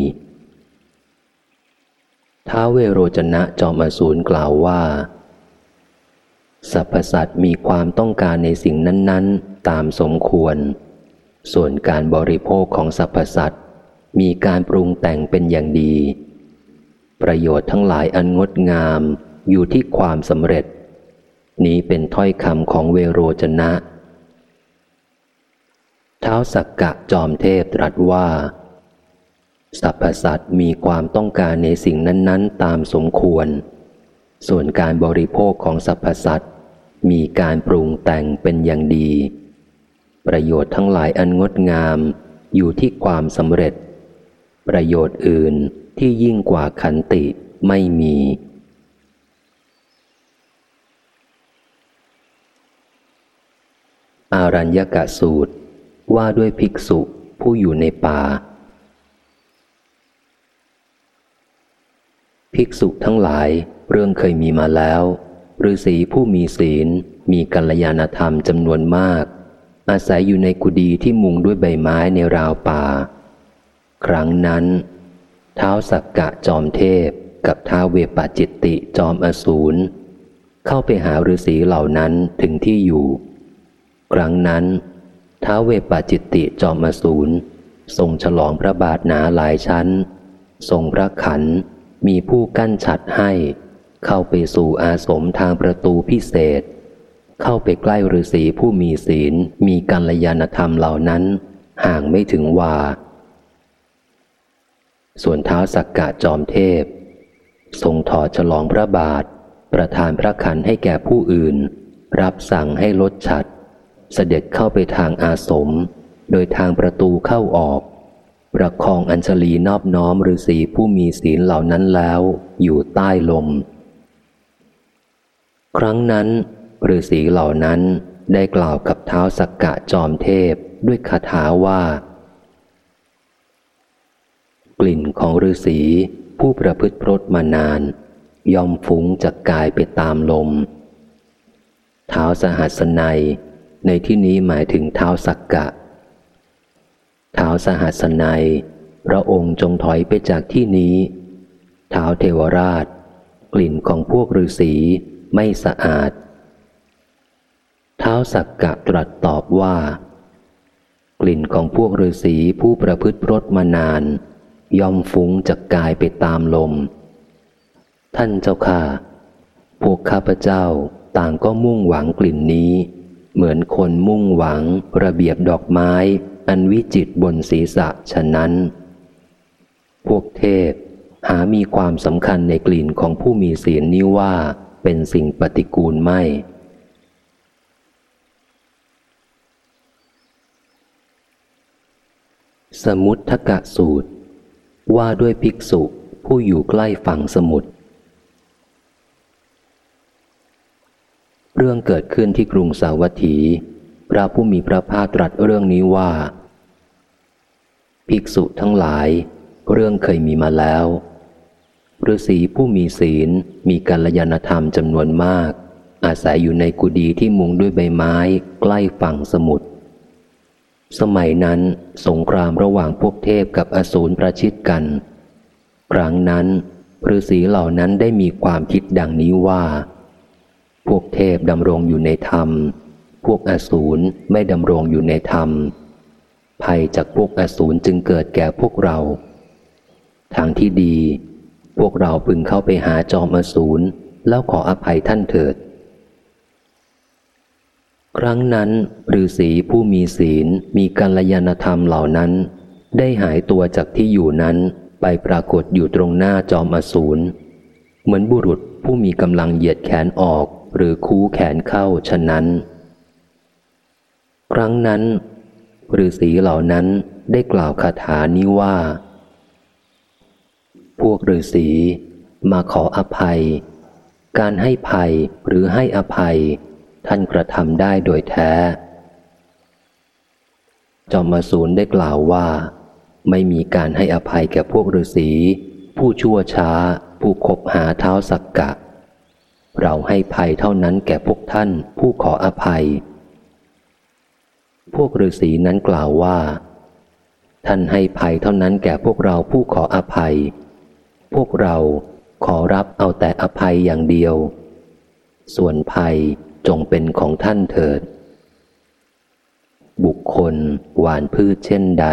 ท้าเวโรจนะจอมอสูรกล่าวว่าสรรพสัตว์มีความต้องการในสิ่งนั้นๆ ตามสมควร ส่วนการบริโภคของสรรพสัตว์มีการปรุงแต่งเป็นอย่างดี ประโยชน์ทั้งหลายอันงดงามอยู่ที่ความสำเร็จ นี้เป็นถ้อยคำของเวโรจนะเท้าสักกะจอมเทพตรัสว่าสรรพสัตว์มีความต้องการในสิ่งนั้น ๆ ตามสมควร ส่วนการบริโภคของสรรพสัตว์มีการปรุงแต่งเป็นอย่างดี ประโยชน์ทั้งหลายอันงดงามอยู่ที่ความสำเร็จ ประโยชน์อื่น ที่ยิ่งกว่าขันติไม่มี อารัญญกะสูตรว่าด้วยภิกษุผู้อยู่ในป่า ภิกษุทั้งหลายเรื่องเคยมีมาแล้วฤาษีผู้มีศีลมีกัลยาณธรรมจำนวนมาก อาศัยอยู่ในกุฏิที่มุงด้วยใบไม้ในราวป่า ครั้งนั้น ท้าสักกะจอมเทพกับท้าเวปจิตติจอมอสูรเข้าไปหาฤาษีเหล่านั้นถึงที่อยู่ ครั้งนั้นท้าเวปจิตติจอมอสูรทรงฉลองพระบาทหนาหลายชั้น ทรงพระขันมีผู้กั้นฉัดให้ เข้าไปสู่อาสมทางประตูพิเศษ เข้าไปใกล้ฤาษีผู้มีศีลมีกัลยาณธรรมเหล่านั้น ห่างไม่ถึงวา ส่วนเท้าสักกะจอมเทพ ทรงถอดฉลองพระบาท ประทานพระขันให้แก่ผู้อื่น รับสั่งให้ลดฉัด เสด็จเข้าไปทางอาสม โดยทางประตูเข้าออก ประคองอัญชลีนอบน้อมฤาษีผู้มีศีลเหล่านั้นแล้ว อยู่ใต้ลม ครั้งนั้นฤาษีเหล่านั้นได้กล่าวกับเท้าสักกะจอมเทพด้วยคาถาว่า กลิ่นของฤาษีผู้ประพฤติพรตมานาน ย่อมฟุ้งจากกายไปตามลม เท้าสหัสนัย ในที่นี้หมายถึงเท้าสักกะ เท้าสหัสนัย พระองค์จงถอยไปจากที่นี้ เท้าเทวราช กลิ่นของพวกฤาษีไม่สะอาด เท้าสักกะตรัสตอบว่า กลิ่นของพวกฤาษีผู้ประพฤติพรตมานาน ย่อมฟุ้งจากกายไปตามลม ท่านเจ้าค่ะ พวกข้าพเจ้าต่างก็มุ่งหวังกลิ่นนี้ เหมือนคนมุ่งหวังระเบียบดอกไม้ อันวิจิตบนศีรษะฉะนั้น พวกเทพหามีความสำคัญในกลิ่นของผู้มีศีลนี้ว่าเป็นสิ่งปฏิกูลไม่สมุทกะสูตร ว่าด้วยภิกษุผู้อยู่ใกล้ฝั่งสมุทร เรื่องเกิดขึ้นที่กรุงสาวัตถี พระผู้มีพระภาคตรัสเรื่องนี้ว่า ภิกษุทั้งหลาย เรื่องเคยมีมาแล้วฤาษีผู้มีศีลมีกัลยาณธรรมจำนวนมาก อาศัยอยู่ในกุฏิที่มุงด้วยใบไม้ใกล้ฝั่งสมุทร สมัยนั้นสงครามระหว่างพวกเทพกับอสูรประชิดกัน ครั้งนั้นฤาษีเหล่านั้นได้มีความคิดดังนี้ว่า พวกเทพดำรงอยู่ในธรรม พวกอสูรไม่ดำรงอยู่ในธรรม ภัยจากพวกอสูรจึงเกิดแก่พวกเรา ทางที่ดี พวกเราพึงเข้าไปหาจอมอสูรแล้วขออภัยท่านเถิด ครั้งนั้นฤาษีผู้มีศีลมีกัลยาณธรรมเหล่านั้น ได้หายตัวจากที่อยู่นั้นไปปรากฏอยู่ตรงหน้าจอมอสูรเหมือนบุรุษผู้มีกำลังเหยียดแขนออกหรือคูแขนเข้าฉะนั้น ครั้งนั้นฤาษีเหล่านั้นได้กล่าวคาถานี้ว่า พวกฤาษีมาขออภัย การให้ภัยหรือให้อภัย ท่านกระทำได้โดยแท้ จอมมาสูนได้กล่าวว่า ไม่มีการให้อภัยแก่พวกฤาษี ผู้ชั่วช้า ผู้คบหาเท้าสักกะ เราให้ภัยเท่านั้นแก่พวกท่านผู้ขออภัย พวกฤาษีนั้นกล่าวว่า ท่านให้ภัยเท่านั้นแก่พวกเราผู้ขออภัย พวกเราขอรับเอาแต่อภัยอย่างเดียว ส่วนภัย จงเป็นของท่านเถิด บุคคลหวานพืชเช่นใด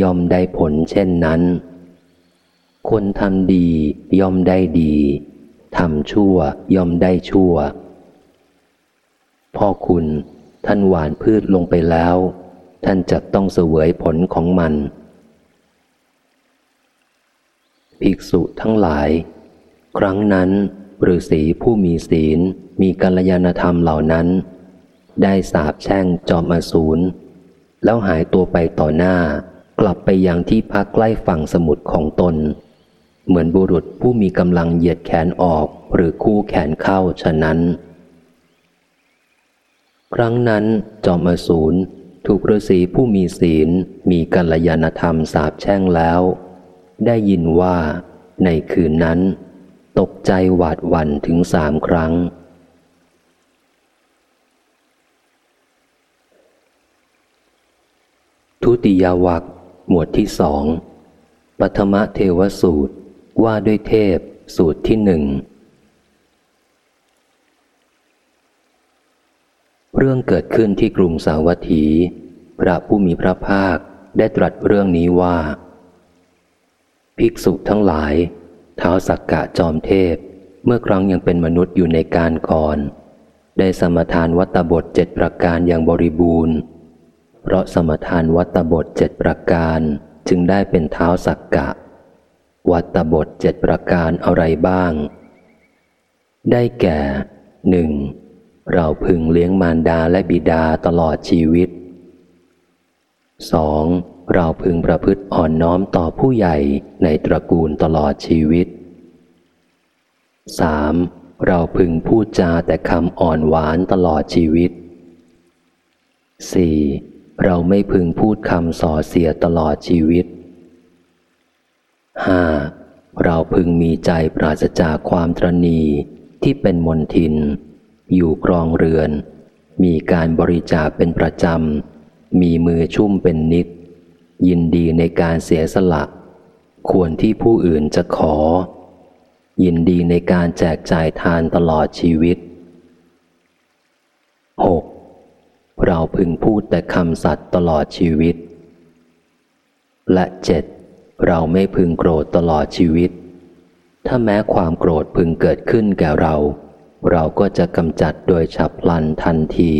ย่อมได้ผลเช่นนั้น คนทำดีย่อมได้ดีทำชั่วย่อมได้ชั่ว พ่อคุณท่านหวานพืชลงไปแล้ว ท่านจะต้องเสวยผลของมัน ภิกษุทั้งหลาย ครั้งนั้นฤาษีผู้มีศีล มีกัลยาณธรรมเหล่านั้น ได้สาบแช่งจอมอสูรแล้วหายตัวไปต่อหน้า กลับไปยังที่พักใกล้ฝั่งสมุทรของตน เหมือนบุรุษผู้มีกำลังเหยียดแขนออกหรือคู่แขนเข้าฉะนั้น ครั้งนั้นจอมอสูรถูกฤาษีผู้มีศีลมีกัลยาณธรรมสาบแช่งแล้ว ได้ยินว่าในคืนนั้น ตกใจหวาดหวั่นถึงสามครั้ง ทุติยวักหมวดที่สองปฐมเทวสูตรว่าด้วยเทพสูตรที่หนึ่งเรื่องเกิดขึ้นที่กรุงสาวัตถี พระผู้มีพระภาคได้ตรัสเรื่องนี้ว่า ภิกษุทั้งหลายเท้าสักกะจอมเทพ เมื่อครั้งยังเป็นมนุษย์อยู่ในการก่อน ได้สมทานวัตบทเจ็ดประการอย่างบริบูรณ์ เพราะสมทานวัตบทเจ็ดประการจึงได้เป็นเท้าสักกะ วัตบทเจ็ดประการอะไรบ้าง ได้แก่หนึ่งเราพึงเลี้ยงมารดาและบิดาตลอดชีวิต 2. เราพึงประพฤติอ่อนน้อมต่อผู้ใหญ่ในตระกูลตลอดชีวิต 3. เราพึงพูดจาแต่คำอ่อนหวานตลอดชีวิต 4. เราไม่พึงพูดคำส่อเสียตลอดชีวิต 5. เราพึงมีใจปราศจากความตรณีที่เป็นมนทิน อยู่กรองเรือน มีการบริจาคเป็นประจำ มีมือชุ่มเป็นนิด ยินดีในการเสียสละ ควรที่ผู้อื่นจะขอ ยินดีในการแจกจ่ายทานตลอดชีวิต 6. เราพึงพูดแต่คำสัตย์ตลอดชีวิต และเจ็ดเราไม่พึงโกรธตลอดชีวิต ถ้าแม้ความโกรธพึงเกิดขึ้นแก่เรา เราก็จะกำจัดโดยฉับพลันทันที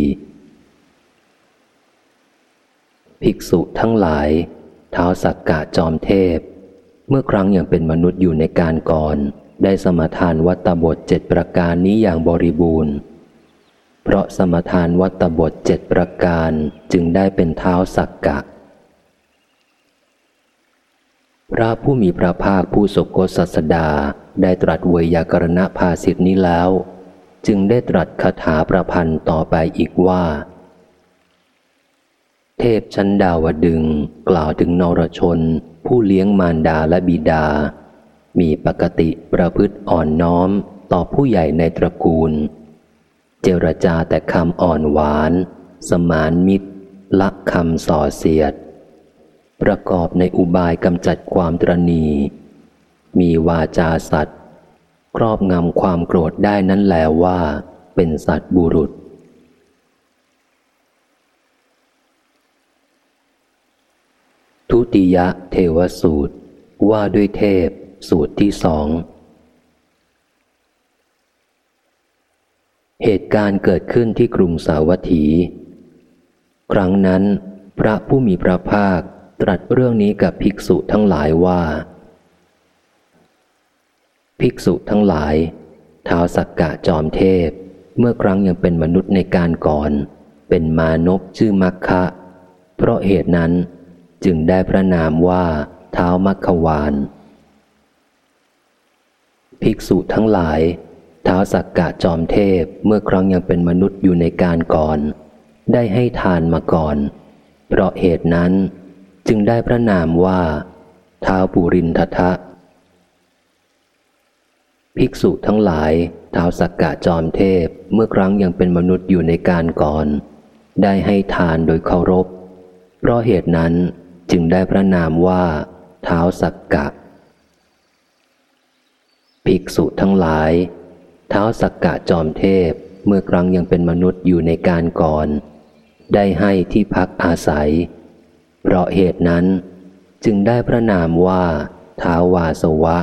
ภิกษุทั้งหลาย เท้าสักกะจอมเทพ เมื่อครั้งยังเป็นมนุษย์อยู่ในการก่อน ได้สมทานวัตบทเจ็ดประการนี้อย่างบริบูรณ์ เพราะสมทานวัตบทเจ็ดประการจึงได้เป็นเท้าสักกะ พระผู้มีพระภาคผู้สกศาสดาได้ตรัสเวยากรณภาสิทธินี้แล้ว จึงได้ตรัสคาถาประพันธ์ต่อไปอีกว่า เทพชั้นดาวดึงกล่าวถึงนรชน ผู้เลี้ยงมารดาและบิดา มีปกติประพฤติอ่อนน้อมต่อผู้ใหญ่ในตระกูล เจรจาแต่คำอ่อนหวาน สมานมิตร ละคำส่อเสียด ประกอบในอุบายกำจัดความตรณีมีวาจาสัตว์ ครอบงำความโกรธได้นั้นแล้วว่า เป็นสัตว์บุรุษ ทุติยะเทวสูตรว่าด้วยเทพสูตรที่สอง เหตุการณ์เกิดขึ้นที่กรุงสาวัตถี ครั้งนั้น พระผู้มีพระภาคตรัสเรื่องนี้กับภิกษุทั้งหลายว่า ภิกษุทั้งหลายท้าวสักกะจอมเทพ เมื่อครั้งยังเป็นมนุษย์ในการก่อน เป็นมานพชื่อมัคคะ เพราะเหตุนั้นจึงได้พระนามว่าเท้ามัคควาน ภิกษุทั้งหลาย ท้าวสักกะจอมเทพเมื่อครั้งยังเป็นมนุษย์อยู่ในการก่อน ได้ให้ทานมาก่อน เพราะเหตุนั้นจึงได้พระนามว่าท้าวปุรินททะภิกษุทั้งหลายท้าวสักกะจอมเทพเมื่อครั้งยังเป็นมนุษย์อยู่ในการก่อน ได้ให้ทานโดยเคารพ เพราะเหตุนั้นจึงได้พระนามว่าเท้าสักกะ ภิกษุทั้งหลาย ท้าสักกะจอมเทพเมื่อครั้งยังเป็นมนุษย์อยู่ในการก่อน ได้ให้ที่พักอาศัย เพราะเหตุนั้นจึงได้พระนามว่าท้าวาสวะ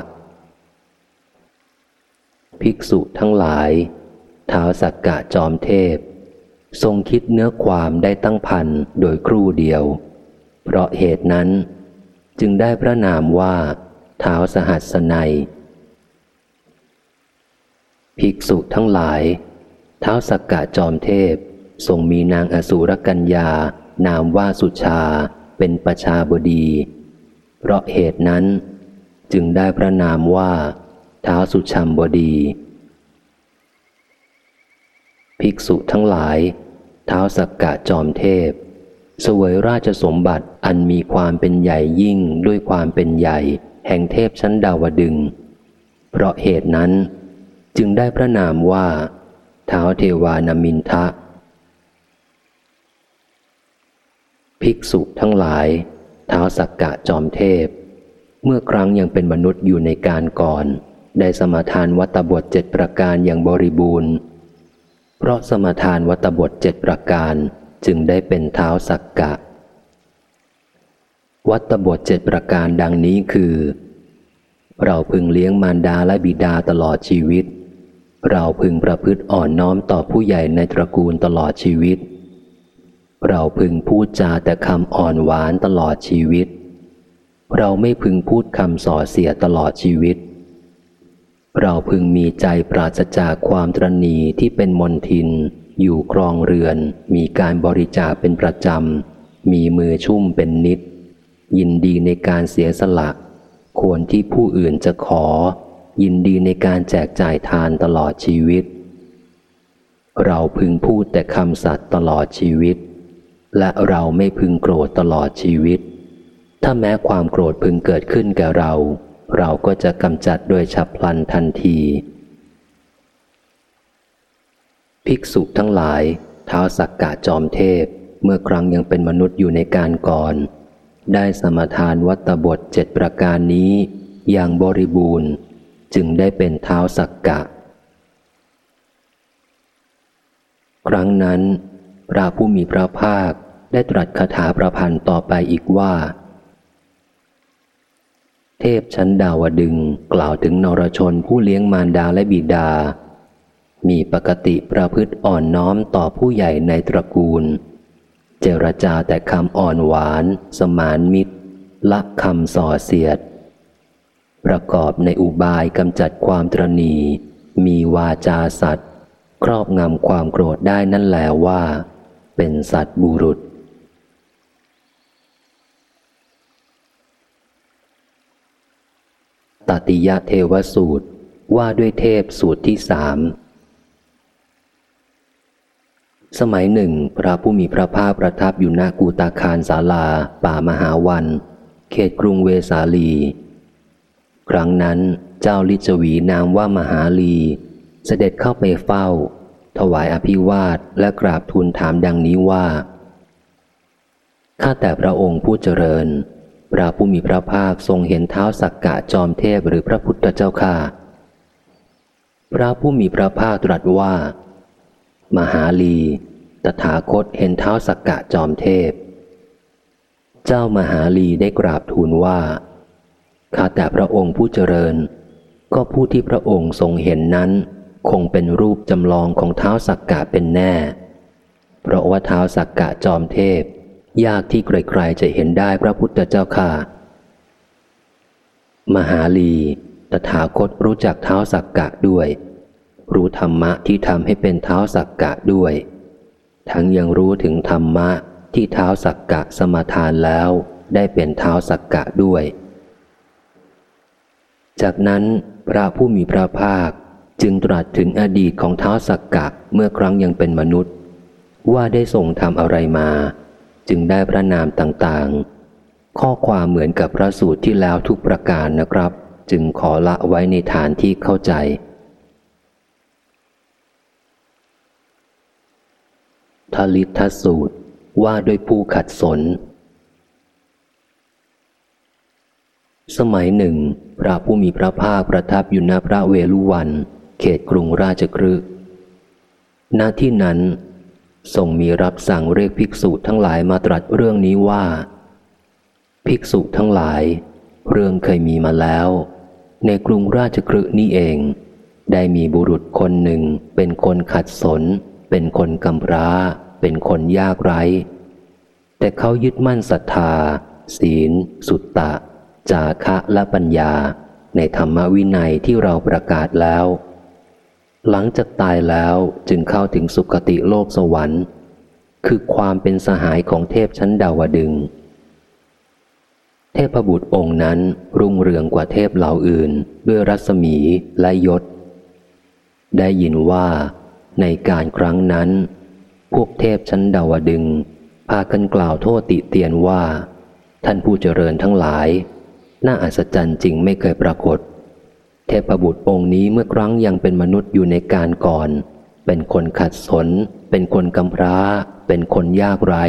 ภิกษุทั้งหลายท้าวสักกะจอมเทพ ทรงคิดเนื้อความได้ตั้งพันโดยครู่เดียว เพราะเหตุนั้น จึงได้พระนามว่าท้าวสหัสนัย ภิกษุทั้งหลาย เท้าสักกะจอมเทพทรงมีนางอสูรกัญญา นามว่าสุชา เป็นประชาบดี เพราะเหตุนั้น จึงได้พระนามว่าเท้าสุชัมบดี ภิกษุทั้งหลาย เท้าสักกะจอมเทพ สวยราชสมบัติอันมีความเป็นใหญ่ยิ่งด้วยความเป็นใหญ่ แห่งเทพชั้นดาวดึง เพราะเหตุนั้น จึงได้พระนามว่าเท้าเทวานามินทะ ภิกษุทั้งหลายท้าวสักกะจอมเทพ เมื่อครั้งยังเป็นมนุษย์อยู่ในการก่อน ได้สมทานวัตบทเจ็ดประการอย่างบริบูรณ์ เพราะสมทานวัตบทเจ็ดประการจึงได้เป็นเท้าสักกะ วัตบทเจ็ดประการดังนี้คือ เราพึงเลี้ยงมารดาและบิดาตลอดชีวิต เราพึงประพฤติอ่อนน้อมต่อผู้ใหญ่ในตระกูลตลอดชีวิต เราพึงพูดจาแต่คำอ่อนหวานตลอดชีวิต เราไม่พึงพูดคำส่อเสียตลอดชีวิต เราพึงมีใจปราศจากความตรณีที่เป็นมนทิน อยู่ครองเรือน มีการบริจาคเป็นประจำ มีมือชุ่มเป็นนิด ยินดีในการเสียสละ ควรที่ผู้อื่นจะขอ ยินดีในการแจกจ่ายทานตลอดชีวิต เราพึงพูดแต่คำสัตย์ตลอดชีวิต และเราไม่พึงโกรธตลอดชีวิต ถ้าแม้ความโกรธพึงเกิดขึ้นแก่เรา เราก็จะกำจัดโดยฉับพลันทันที ภิกษุทั้งหลายเท้าสักกะจอมเทพเมื่อครั้งยังเป็นมนุษย์อยู่ในการก่อน ได้สมทานวัตบทเจ็ดประการนี้อย่างบริบูรณ์ จึงได้เป็นเท้าสักกะ ครั้งนั้น พระผู้มีพระภาคได้ตรัสคาถาประพันธ์ต่อไปอีกว่า เทพชั้นดาวดึงกล่าวถึงนรชนผู้เลี้ยงมารดาและบิดา มีปกติประพฤติอ่อนน้อมต่อผู้ใหญ่ในตระกูล เจรจาแต่คำอ่อนหวาน สมานมิตรละคำส่อเสียด ประกอบในอุบายกำจัดความตรณีมีวาจาสัตว์ ครอบงำความโกรธได้นั่นแหละว่า เป็นสัตว์บุรุษ ตติยะเทวสูตรว่าด้วยเทพสูตรที่สามสมัยหนึ่ง พระผู้มีพระภาคประทับอยู่ณกูตาคารศาลา ป่ามหาวัน เขตกรุงเวสาลี ครั้งนั้นเจ้าลิจวีนามว่ามหาลี เสด็จเข้าไปเฝ้า ถวายอภิวาทและกราบทูลถามดังนี้ว่า ข้าแต่พระองค์ผู้เจริญ พระผู้มีพระภาคทรงเห็นเท้าสักกะจอมเทพหรือพระพุทธเจ้าข้าพระผู้มีพระภาคตรัสว่า มหาลี ตถาคตเห็นเท้าสักกะจอมเทพ เจ้ามหาลีได้กราบทูลว่า ข้าแต่พระองค์ผู้เจริญ ก็ผู้ที่พระองค์ทรงเห็นนั้น คงเป็นรูปจำลองของเท้าสักกะเป็นแน่ เพราะว่าเท้าสักกะจอมเทพ ยากที่ใครๆจะเห็นได้พระพุทธเจ้าค่ะ มหาลีตถาคตรู้จักเท้าสักกะด้วย รู้ธรรมะที่ทำให้เป็นเท้าสักกะด้วย ทั้งยังรู้ถึงธรรมะที่เท้าสักกะสมาทานแล้วได้เป็นเท้าสักกะด้วย จากนั้นพระผู้มีพระภาคจึงตรัสถึงอดีตของเท้าสักกะเมื่อครั้งยังเป็นมนุษย์ ว่าได้ทรงทำอะไรมา จึงได้พระนามต่างๆ ข้อความเหมือนกับพระสูตรที่แล้วทุกประการนะครับ จึงขอละไว้ในฐานที่เข้าใจ ทลิทสูตรว่าด้วยผู้ขัดสน สมัยหนึ่ง พระผู้มีพระภาคประทับอยู่ณพระเวลุวัน เขตกรุงราชกฤห์ณที่นั้นทรงมีรับสั่งเรียกภิกษุทั้งหลายมาตรัสเรื่องนี้ว่า ภิกษุทั้งหลาย เรื่องเคยมีมาแล้ว ในกรุงราชกฤห์นี้เอง ได้มีบุรุษคนหนึ่ง เป็นคนขัดสน เป็นคนกำพร้า เป็นคนยากไร้ แต่เขายึดมั่นศรัทธา ศีล สุตตะ จาคะและปัญญาในธรรมวินัยที่เราประกาศแล้ว หลังจากตายแล้วจึงเข้าถึงสุคติโลกสวรรค์ คือความเป็นสหายของเทพชั้นดาวดึง เทพบุตรองค์นั้นรุ่งเรืองกว่าเทพเหล่าอื่น ด้วยรัศมีและยศ ได้ยินว่าในการครั้งนั้น พวกเทพชั้นดาวดึง พากันกล่าวโทษติเตียนว่า ท่านผู้เจริญทั้งหลาย น่าอัศจรรย์จริงไม่เคยปรากฏ เทพบุตรองค์นี้เมื่อครั้งยังเป็นมนุษย์อยู่ในการก่อน เป็นคนขัดสน เป็นคนกำพร้า เป็นคนยากไร้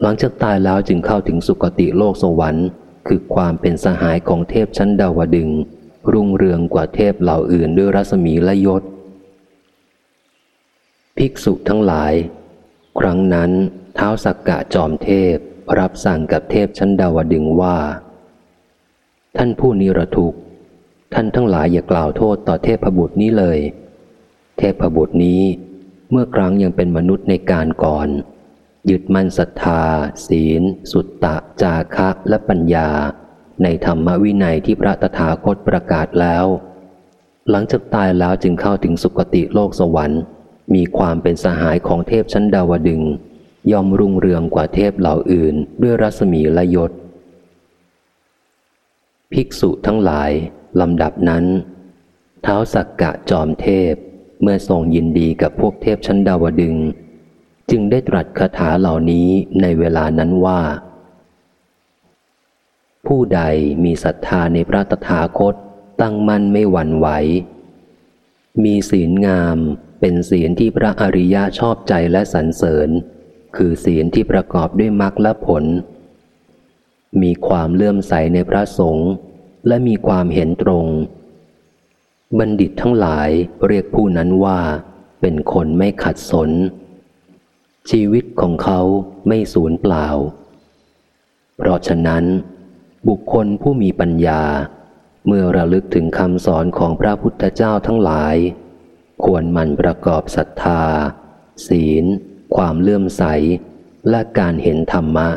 หลังจากตายแล้วจึงเข้าถึงสุคติโลกสวรรค์ คือความเป็นสหายของเทพชั้นดาวดึง รุ่งเรืองกว่าเทพเหล่าอื่นด้วยรัศมีและยศ ภิกษุทั้งหลาย ครั้งนั้นเท้าสักกะจอมเทพรับสั่งกับเทพชั้นดาวดึงว่า ท่านผู้นิรทุกข์ท่านทั้งหลายอย่ากล่าวโทษต่อเทพบุตรนี้เลย เทพบุตรนี้เมื่อครั้งยังเป็นมนุษย์ในการก่อน ยึดมั่นศรัทธา ศีล สุตตะ จาคะและปัญญา ในธรรมวินัยที่พระตถาคตประกาศแล้ว หลังจากตายแล้วจึงเข้าถึงสุคติโลกสวรรค์ มีความเป็นสหายของเทพชั้นดาวดึงย่อมรุ่งเรืองกว่าเทพเหล่าอื่นด้วยรัศมีและยศ ภิกษุทั้งหลายลำดับนั้นเท้าสักกะจอมเทพเมื่อทรงยินดีกับพวกเทพชั้นดาวดึง จึงได้ตรัสคาถาเหล่านี้ในเวลานั้นว่า ผู้ใดมีศรัทธาในพระตถาคตตั้งมั่นไม่หวั่นไหว มีศีลงามเป็นศีลที่พระอริยะชอบใจและสรรเสริญ คือศีลที่ประกอบด้วยมรรคและผล มีความเลื่อมใสในพระสงฆ์และมีความเห็นตรง บัณฑิตทั้งหลายเรียกผู้นั้นว่า เป็นคนไม่ขัดสน ชีวิตของเขาไม่สูญเปล่า เพราะฉะนั้น บุคคลผู้มีปัญญา เมื่อระลึกถึงคำสอนของพระพุทธเจ้าทั้งหลาย ควรมันประกอบศรัทธา ศีล ความเลื่อมใส และการเห็นธรรมะ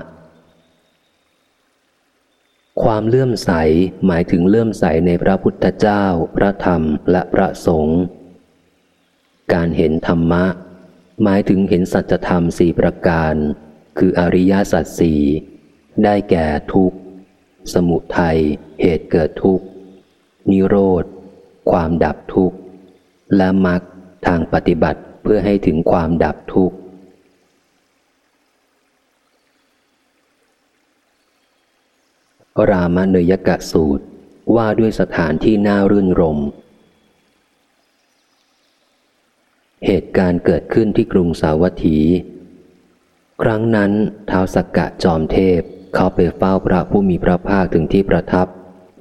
ความเลื่อมใสหมายถึงเลื่อมใสในพระพุทธเจ้า พระธรรมและพระสงฆ์การเห็นธรรมะ หมายถึงเห็นสัจธรรมสี่ประการ คืออริยสัจสี่ได้แก่ทุกข์ สมุทัยเหตุเกิดทุกข์ นิโรธ ความดับทุกข์ และมรรคทางปฏิบัติเพื่อให้ถึงความดับทุกข์ รามเนยกะสูตรว่าด้วยสถานที่น่ารื่นรม เหตุการณ์เกิดขึ้นที่กรุงสาวัตถี ครั้งนั้นท้าวสักกะจอมเทพเข้าไปเฝ้าพระผู้มีพระภาคถึงที่ประทับ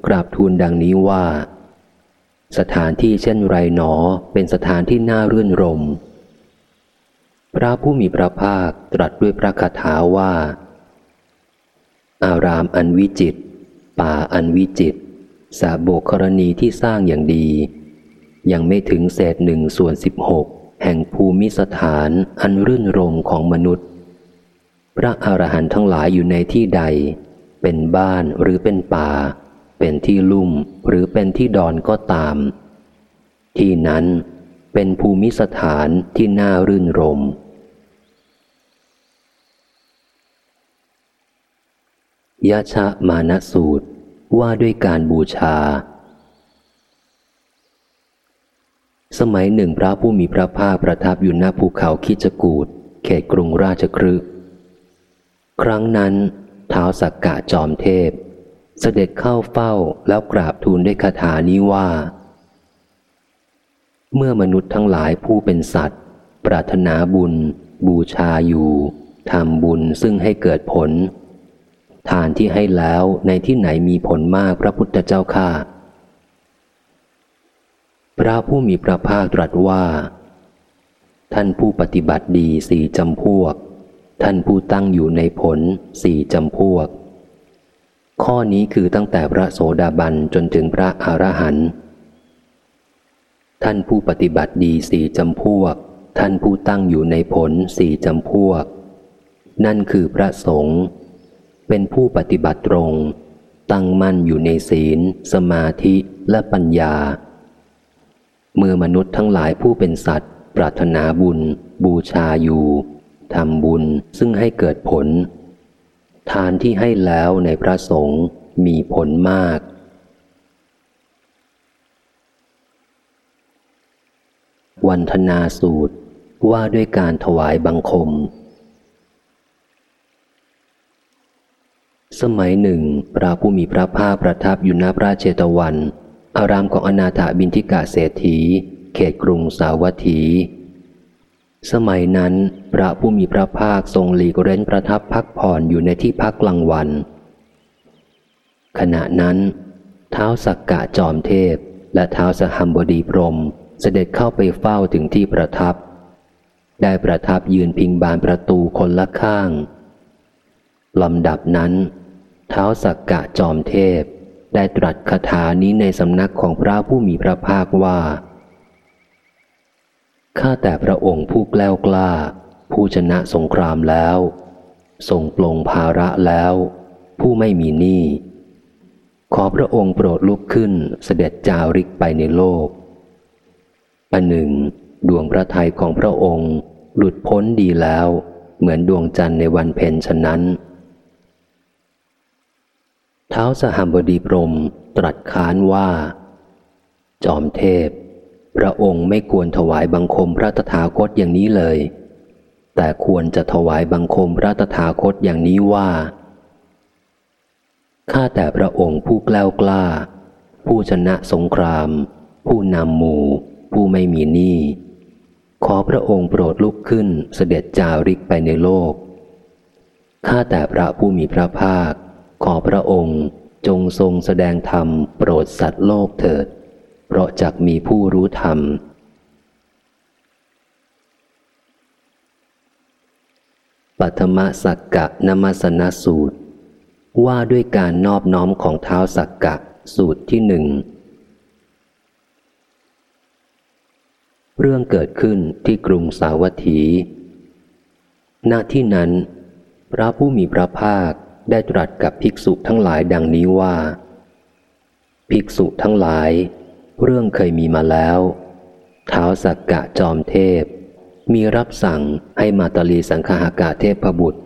กราบทูลดังนี้ว่า สถานที่เช่นไรหนอเป็นสถานที่น่ารื่นรม พระผู้มีพระภาคตรัสด้วยพระคาถาว่า อารามอันวิจิต ป่าอันวิจิตสาโบกรณีที่สร้างอย่างดี ยังไม่ถึงเศษหนึ่งส่วนสิบหกแห่งภูมิสถานอันรื่นรมของมนุษย์ พระอรหันต์ทั้งหลายอยู่ในที่ใด เป็นบ้านหรือเป็นป่า เป็นที่ลุ่มหรือเป็นที่ดอนก็ตาม ที่นั้นเป็นภูมิสถานที่น่ารื่นรมย ยะชะมานสูตรว่าด้วยการบูชา สมัยหนึ่งพระผู้มีพระภาคประทับอยู่หน้าภูเขาคิจกูดเขตกรุงราชครึกครั้งนั้นเท้าสักกะจอมเทพ เสด็จเข้าเฝ้าแล้วกราบทูลด้วยคาถานี้ว่า เมื่อมนุษย์ทั้งหลายผู้เป็นสัตว์ ปรารถนาบุญ บูชาอยู่ทำบุญซึ่งให้เกิดผล ทานที่ให้แล้วในที่ไหนมีผลมากพระพุทธเจ้าข้าพระผู้มีพระภาคตรัสว่า ท่านผู้ปฏิบัติดีสี่จำพวก ท่านผู้ตั้งอยู่ในผลสี่จำพวก ข้อนี้คือตั้งแต่พระโสดาบันจนถึงพระอรหันต์ท่านผู้ปฏิบัติดีสี่จำพวก ท่านผู้ตั้งอยู่ในผลสี่จำพวก นั่นคือพระสงฆ์ เป็นผู้ปฏิบัติตรง ตั้งมั่นอยู่ในศีล สมาธิและปัญญา เมื่อมนุษย์ทั้งหลายผู้เป็นสัตว์ ปรารถนาบุญ บูชาอยู่ทำบุญซึ่งให้เกิดผล ทานที่ให้แล้วในพระสงฆ์มีผลมาก วันธนาสูตรว่าด้วยการถวายบังคม สมัยหนึ่ง พระผู้มีพระภาคประทับอยู่ณพระเจตวัน อารามของอนาถบินทิกาเศรษฐี เขตกรุงสาวัตถี สมัยนั้น พระผู้มีพระภาคทรงหลีกเร้นประทับพักผ่อนอยู่ในที่พักกลางวัน ขณะนั้น เท้าสักกะจอมเทพ และเท้าสหัมบดีพรมเสด็จเข้าไปเฝ้าถึงที่ประทับ ได้ประทับยืนพิงบานประตูคนละข้างลำดับนั้น ท้าสักกะจอมเทพ ได้ตรัสคาถานี้ในสำนักของพระผู้มีพระภาคว่า ข้าแต่พระองค์ผู้แกล้วกล้า ผู้ชนะสงครามแล้วทรงปลงภาระแล้ว ผู้ไม่มีหนี้ขอพระองค์โปรดลุกขึ้นเสด็จจาริกไปในโลกอันหนึ่ง ดวงพระทัยของพระองค์ หลุดพ้นดีแล้ว เหมือนดวงจันทร์ในวันเพ็ญฉะนั้น เท้าสหัมบดีพรมตรัสค้านว่า จอมเทพ พระองค์ไม่ควรถวายบังคมพระตถาคตอย่างนี้เลย แต่ควรจะถวายบังคมพระตถาคตอย่างนี้ว่าข้าแต่พระองค์ผู้กล้ากล้า ผู้ชนะสงคราม ผู้นำหมู่ ผู้ไม่มีหนี้ขอพระองค์โปรดลุกขึ้นเสด็จจาริกไปในโลกข้าแต่พระผู้มีพระภาค ขอพระองค์จงทรงแสดงธรรมโปรดสัตว์โลกเถิด เพราะจักมีผู้รู้ธรรม ปัทมสักกะนมัสนสูตร ว่าด้วยการนอบน้อมของเท้าสักกะสูตรที่หนึ่งเรื่องเกิดขึ้นที่กรุงสาวัตถี ณ ที่นั้น พระผู้มีพระภาค ได้ตรัสกับภิกษุทั้งหลายดังนี้ว่า ภิกษุทั้งหลาย เรื่องเคยมีมาแล้วเท้าสักกะจอมเทพ มีรับสั่งให้มาตลีสังฆากาเทพบุตร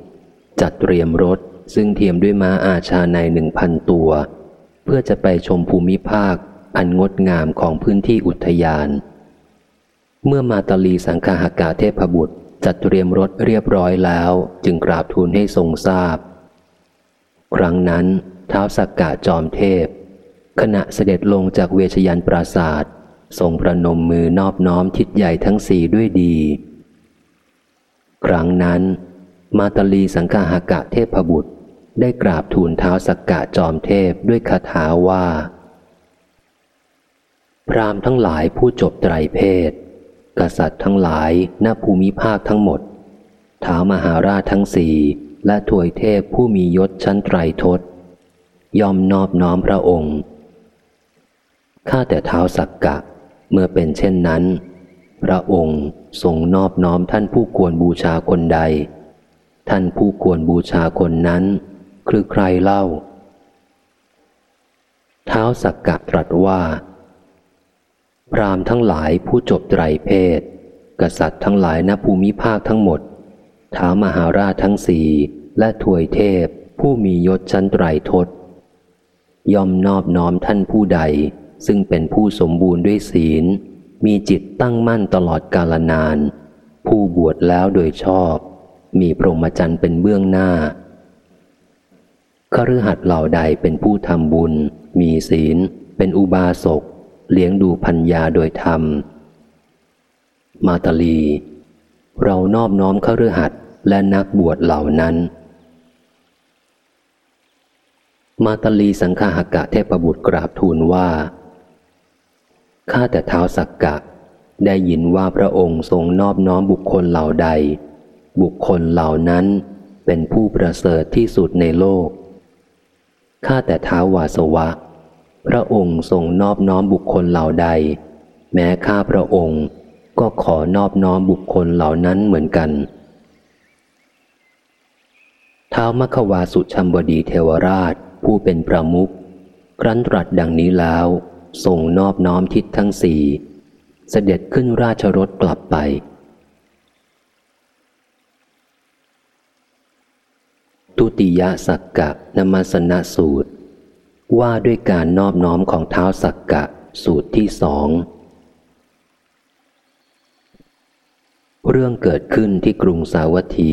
จัดเตรียมรถซึ่งเทียมด้วยม้าอาชาในหนึ่งพันตัว เพื่อจะไปชมภูมิภาค อันงดงามของพื้นที่อุทยาน เมื่อมาตลีสังฆหากาเทพบุตร จัดเตรียมรถเรียบร้อยแล้ว จึงกราบทูลให้ทรงทราบ ครั้งนั้นเท้าสักกะจอมเทพ ขณะเสด็จลงจากเวชยันปราศาสตร์ทรงประนมมือนอบน้อมทิศใหญ่ทั้งสี่ด้วยดี ครั้งนั้น มาตาลีสังฆหากะเทพบุตรได้กราบทูลเท้าสักกะจอมเทพด้วยคาถาว่า พรามทั้งหลายผู้จบไตรเพศ กษัตริย์ทั้งหลายณภูมิภาคทั้งหมดท้ามหาราชทั้งสี่ และถวยเทพผู้มียศชั้นไตรทศ ยอมนอบน้อมพระองค์ข้าแต่เท้าสักกะ เมื่อเป็นเช่นนั้น พระองค์ทรงนอบน้อมท่านผู้ควรบูชาคนใด ท่านผู้ควรบูชาคนนั้น คือใครเล่า เท้าสักกะตรัสว่า พรามทั้งหลายผู้จบไตรเพศ กษัตริย์ทั้งหลายณภูมิภาคทั้งหมด ท้ามหาราชทั้งสี่และถวยเทพ ผู้มียศชั้นไตรทศ ย่อมนอบน้อมท่านผู้ใด ซึ่งเป็นผู้สมบูรณ์ด้วยศีล มีจิตตั้งมั่นตลอดกาลนาน ผู้บวชแล้วโดยชอบ มีพรหมจรรย์เป็นเบื้องหน้าคฤหัสถ์เหล่าใดเป็นผู้ทำบุญ มีศีล เป็นอุบาสก เลี้ยงดูพัญญาโดยธรรม มาตาลี เรานอบน้อมเข้าฤหัส และนักบวชเหล่านั้น มาตลีสังฆหกะเทพบุตรกราบทูลว่า ข้าแต่เท้าสักกะ ได้ยินว่าพระองค์ทรงนอบน้อมบุคคลเหล่าใด บุคคลเหล่านั้นเป็นผู้ประเสริฐที่สุดในโลก ข้าแต่เท้าวาสวะ พระองค์ทรงนอบน้อมบุคคลเหล่าใด แม้ข้าพระองค์ก็ขอนอบน้อมบุคคลเหล่านั้นเหมือนกัน ท้าวมัควาสุชัมบดีเทวราช ผู้เป็นประมุขครั้นตรัสดังนี้แล้วทรงนอบน้อมทิศทั้งสี่เสด็จขึ้นราชรถกลับไป ตุติยสักกะนมัสนสูตร ว่าด้วยการนอบน้อมของเท้าสักกะสูตรที่สองเรื่องเกิดขึ้นที่กรุงสาวัตถี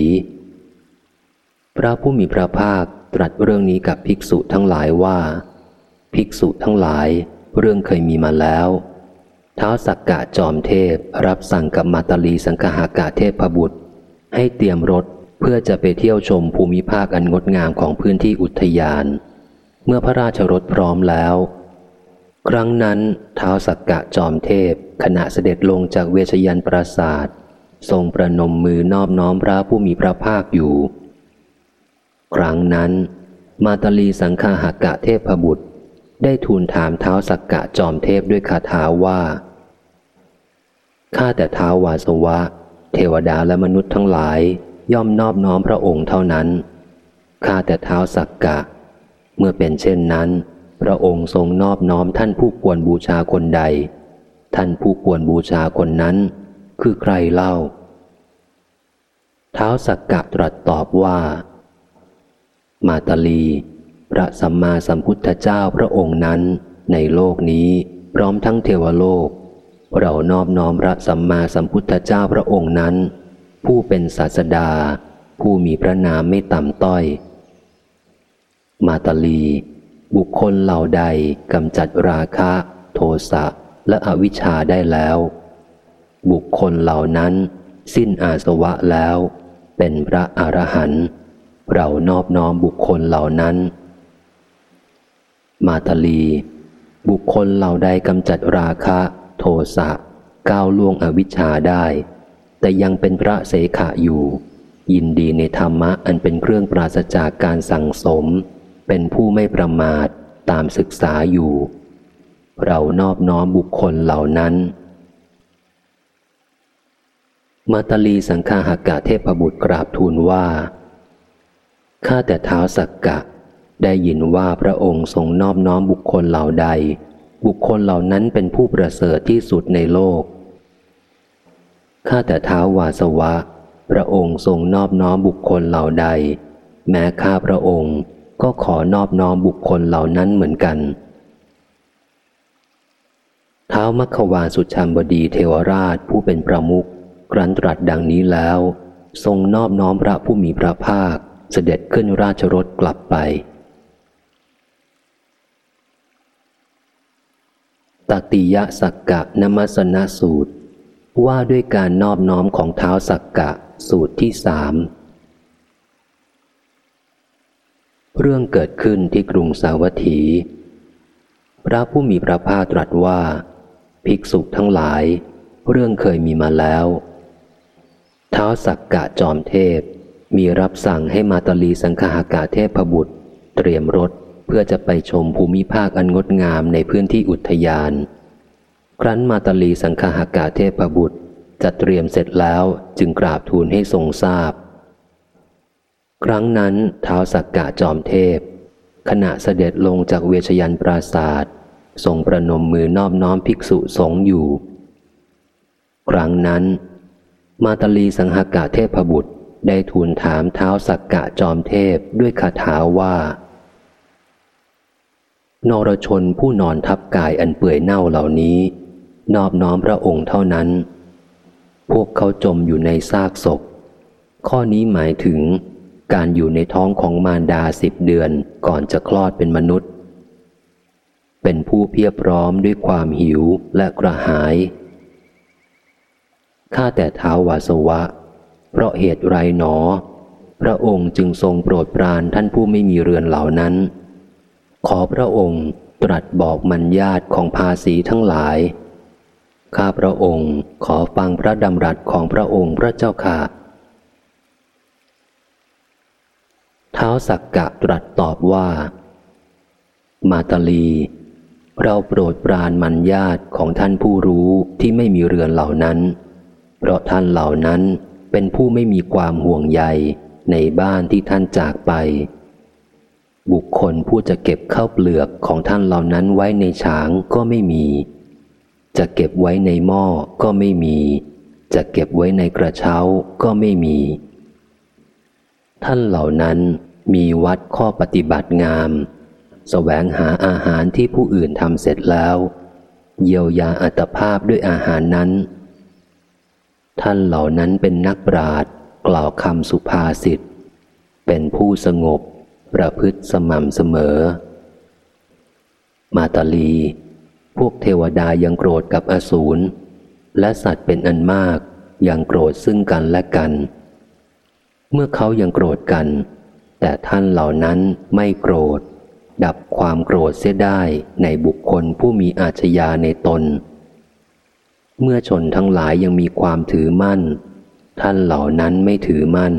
พระผู้มีพระภาคตรัสเรื่องนี้กับภิกษุทั้งหลายว่า ภิกษุทั้งหลายเรื่องเคยมีมาแล้วเท้าสักกะจอมเทพรับสั่งกับมาตาลีสังหากาเทพบุตร ให้เตรียมรถเพื่อจะไปเที่ยวชมภูมิภาคอันงดงามของพื้นที่อุทยาน เมื่อพระราชรถพร้อมแล้ว ครั้งนั้นท้าวสักกะจอมเทพ ขณะเสด็จลงจากเวชยันปราศาสตร์ทรงประนมมือนอบน้อมพระผู้มีพระภาคอยู่ ครั้งนั้น มาตลีสังฆาหกะเทพบุตร ได้ทูลถามเท้าสักกะจอมเทพด้วยคาถาว่าข้าแต่เท้าวาสวะ เทวดาและมนุษย์ทั้งหลาย ย่อมนอบน้อมพระองค์เท่านั้นข้าแต่เท้าสักกะ เมื่อเป็นเช่นนั้น พระองค์ทรงนอบน้อมท่านผู้ควรบูชาคนใด ท่านผู้ควรบูชาคนนั้น คือใครเล่า เท้าสักกะตรัสตอบว่า มาตาลี พระสัมมาสัมพุทธเจ้าพระองค์นั้น ในโลกนี้พร้อมทั้งเทวโลก เรานอบน้อมพระสัมมาสัมพุทธเจ้าพระองค์นั้น ผู้เป็นศาสดา ผู้มีพระนามไม่ต่ำต้อย มาตาลี บุคคลเหล่าใดกำจัดราคะ โทสะและอวิชชาได้แล้ว บุคคลเหล่านั้น สิ้นอาสวะแล้ว เป็นพระอรหันต์ เรานอบน้อมบุคคลเหล่านั้น มาตลี บุคคลเหล่าใดกำจัดราคะ โทสะก้าวล่วงอวิชชาได้ แต่ยังเป็นพระเสขะอยู่ ยินดีในธรรมะอันเป็นเครื่องปราศจากการสั่งสม เป็นผู้ไม่ประมาทตามศึกษาอยู่ เรานอบน้อมบุคคลเหล่านั้น มาตลีสังฆาหากะเทพบุตรกราบทูลว่า ข้าแต่เท้าสักกะ ได้ยินว่าพระองค์ทรงนอบน้อมบุคคลเหล่าใด บุคคลเหล่านั้นเป็นผู้ประเสริฐที่สุดในโลก ข้าแต่เท้าวาสวะ พระองค์ทรงนอบน้อมบุคคลเหล่าใด แม้ข้าพระองค์ก็ขอนอบน้อมบุคคลเหล่านั้นเหมือนกันเท้ามัคควาสุชามบดีเทวราชผู้เป็นประมุขครั้นตรัสดังนี้แล้ว ทรงนอบน้อมพระผู้มีพระภาค เสด็จขึ้นราชรถกลับไป ตติยะสักกะนมัสนสูตร ว่าด้วยการนอบน้อมของเท้าสักกะสูตรที่สามเรื่องเกิดขึ้นที่กรุงสาวัตถี พระผู้มีพระภาคตรัสว่า ภิกษุทั้งหลาย เรื่องเคยมีมาแล้ว เท้าสักกะจอมเทพ มีรับสั่งให้มาตลีสังฆากาเทพบุตร เตรียมรถเพื่อจะไปชมภูมิภาคอันงดงามในพื้นที่อุทยาน ครั้นมาตลีสังฆากาเทพบุตรจัดเตรียมเสร็จแล้วจึงกราบทูลให้ทรงทราบ ครั้งนั้นเท้าสักกะจอมเทพ ขณะเสด็จลงจากเวชยันปราศาสตร์ทรงประนมมือนอบน้อมภิกษุสงฆ์อยู่ ครั้งนั้น มาตลีสังหกะเทพบุตร ได้ทูลถามเท้าสักกะจอมเทพด้วยคาถาว่า นรชนผู้นอนทับกายอันเปื่อยเน่าเหล่านี้ นอบน้อมพระองค์เท่านั้น พวกเขาจมอยู่ในซากศพ ข้อนี้หมายถึงการอยู่ในท้องของมารดาสิบเดือนก่อนจะคลอดเป็นมนุษย์ เป็นผู้เพียบพร้อมด้วยความหิวและกระหาย ข้าแต่เท้าวาสวะ เพราะเหตุไรหนอ พระองค์จึงทรงโปรดปรานท่านผู้ไม่มีเรือนเหล่านั้น ขอพระองค์ตรัสบอกมัญญาติของภาษีทั้งหลาย ข้าพระองค์ขอฟังพระดำรัสของพระองค์พระเจ้าค่ะ เท้าสักกะตรัสตอบว่า มาตาลี เราโปรดปรานมัญญาติของท่านผู้รู้ที่ไม่มีเรือนเหล่านั้น เพราะท่านเหล่านั้น เป็นผู้ไม่มีความห่วงใยในบ้านที่ท่านจากไป บุคคลผู้จะเก็บข้าวเปลือกของท่านเหล่านั้นไว้ในฉางก็ไม่มี จะเก็บไว้ในหม้อก็ไม่มี จะเก็บไว้ในกระเช้าก็ไม่มี ท่านเหล่านั้นมีวัดข้อปฏิบัติงามสแสวงหาอาหารที่ผู้อื่นทำเสร็จแล้ว เยียวยาอัตภาพด้วยอาหารนั้น ท่านเหล่านั้นเป็นนักปราดกล่าวคำสุภาษิต เป็นผู้สงบ ประพฤติสม่ำเสมอ มาตาลี พวกเทวดายังโกรธกับอสูร และสัตว์เป็นอันมากยังโกรธซึ่งกันและกัน เมื่อเขายังโกรธกัน แต่ท่านเหล่านั้นไม่โกรธ ดับความโกรธเสียได้ในบุคคลผู้มีอาชญาในตน เมื่อชนทั้งหลายยังมีความถือมั่น ท่านเหล่านั้นไม่ถือมั่น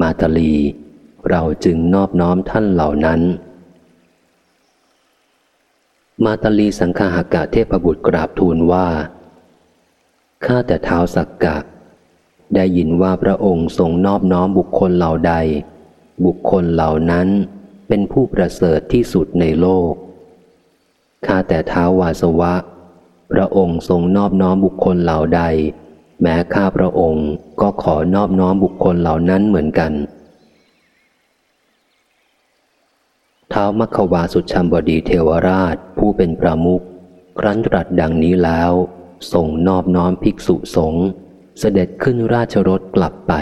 มาตลี เราจึงนอบน้อมท่านเหล่านั้น มาตลีสังฆากะเทพบุตรกราบทูลว่า ข้าแต่เท้าสักกะ ได้ยินว่าพระองค์ทรงนอบน้อมบุคคลเหล่าใด บุคคลเหล่านั้นเป็นผู้ประเสริฐที่สุดในโลก ข้าแต่เท้าวาสวะ พระองค์ทรงนอบน้อมบุคคลเหล่าใด แม้ข้าพระองค์ก็ขอนอบน้อมบุคคลเหล่านั้นเหมือนกันเท้ามัควาสุชัมบดีเทวราชผู้เป็นประมุขครั้นตรัสดังนี้แล้วส่งนอบน้อมภิกษุสงฆ์เสด็จขึ้นราชรถกลับไป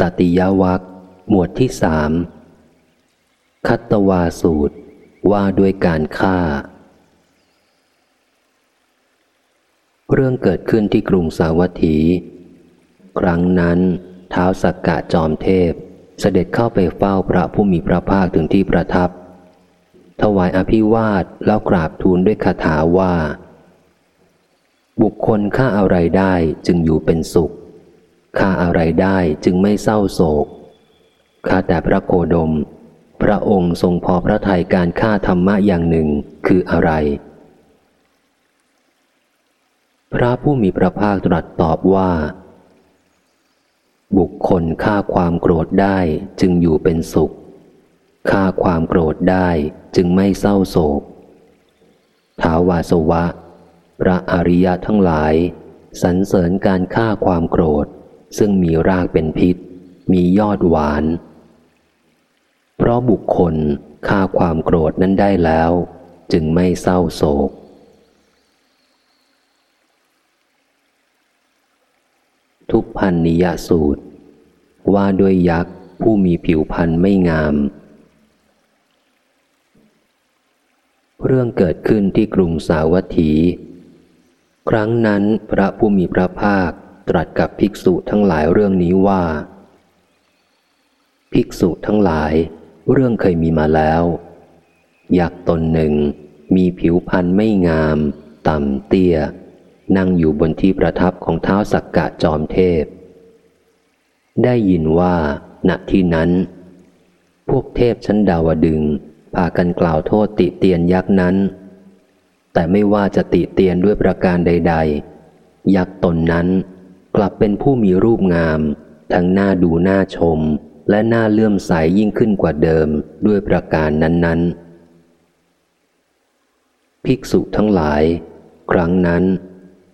ตติยวัคหมวดที่สาม คัตตวาสูตรว่าด้วยการฆ่า เรื่องเกิดขึ้นที่กรุงสาวัตถี ครั้งนั้นเท้าสักกะจอมเทพ เสด็จเข้าไปเฝ้าพระผู้มีพระภาคถึงที่ประทับ ถวายอภิวาทแล้วกราบทูลด้วยคาถาว่า บุคคลฆ่าอะไรได้จึงอยู่เป็นสุขฆ่าอะไรได้จึงไม่เศร้าโศกข้าแต่พระโคดม พระองค์ทรงพอพระทัยการฆ่าธรรมะอย่างหนึ่งคืออะไร พระผู้มีพระภาคตรัสตอบว่า บุคคลฆ่าความโกรธได้จึงอยู่เป็นสุขฆ่าความโกรธได้จึงไม่เศร้าโศกท้าวาสวะ พระอริยะทั้งหลายสรรเสริญการฆ่าความโกรธ ซึ่งมีรากเป็นพิษ มียอดหวาน เพราะบุคคลฆ่าความโกรธนั้นได้แล้ว จึงไม่เศร้าโศก ทุพพันนิยสูตร ว่าด้วยยักษ์ผู้มีผิวพันธ์ไม่งาม เรื่องเกิดขึ้นที่กรุงสาวัตถี ครั้งนั้นพระผู้มีพระภาคตรัสกับภิกษุทั้งหลายเรื่องนี้ว่า ภิกษุทั้งหลาย เรื่องเคยมีมาแล้ว ยักษ์ตนหนึ่งมีผิวพรรณไม่งาม ต่ำเตี้ย นั่งอยู่บนที่ประทับของเท้าสักกะจอมเทพ ได้ยินว่าณที่นั้น พวกเทพชั้นดาวดึงพากันกล่าวโทษติเตียนยักษ์นั้น แต่ไม่ว่าจะติเตียนด้วยประการใด ๆ ยักษ์ตนนั้นกลับเป็นผู้มีรูปงาม ทั้งหน้าดูหน้าชม และน่าเลื่อมใสยยิ่งขึ้นกว่าเดิมด้วยประการนั้น ๆ ภิกษุทั้งหลาย ครั้งนั้น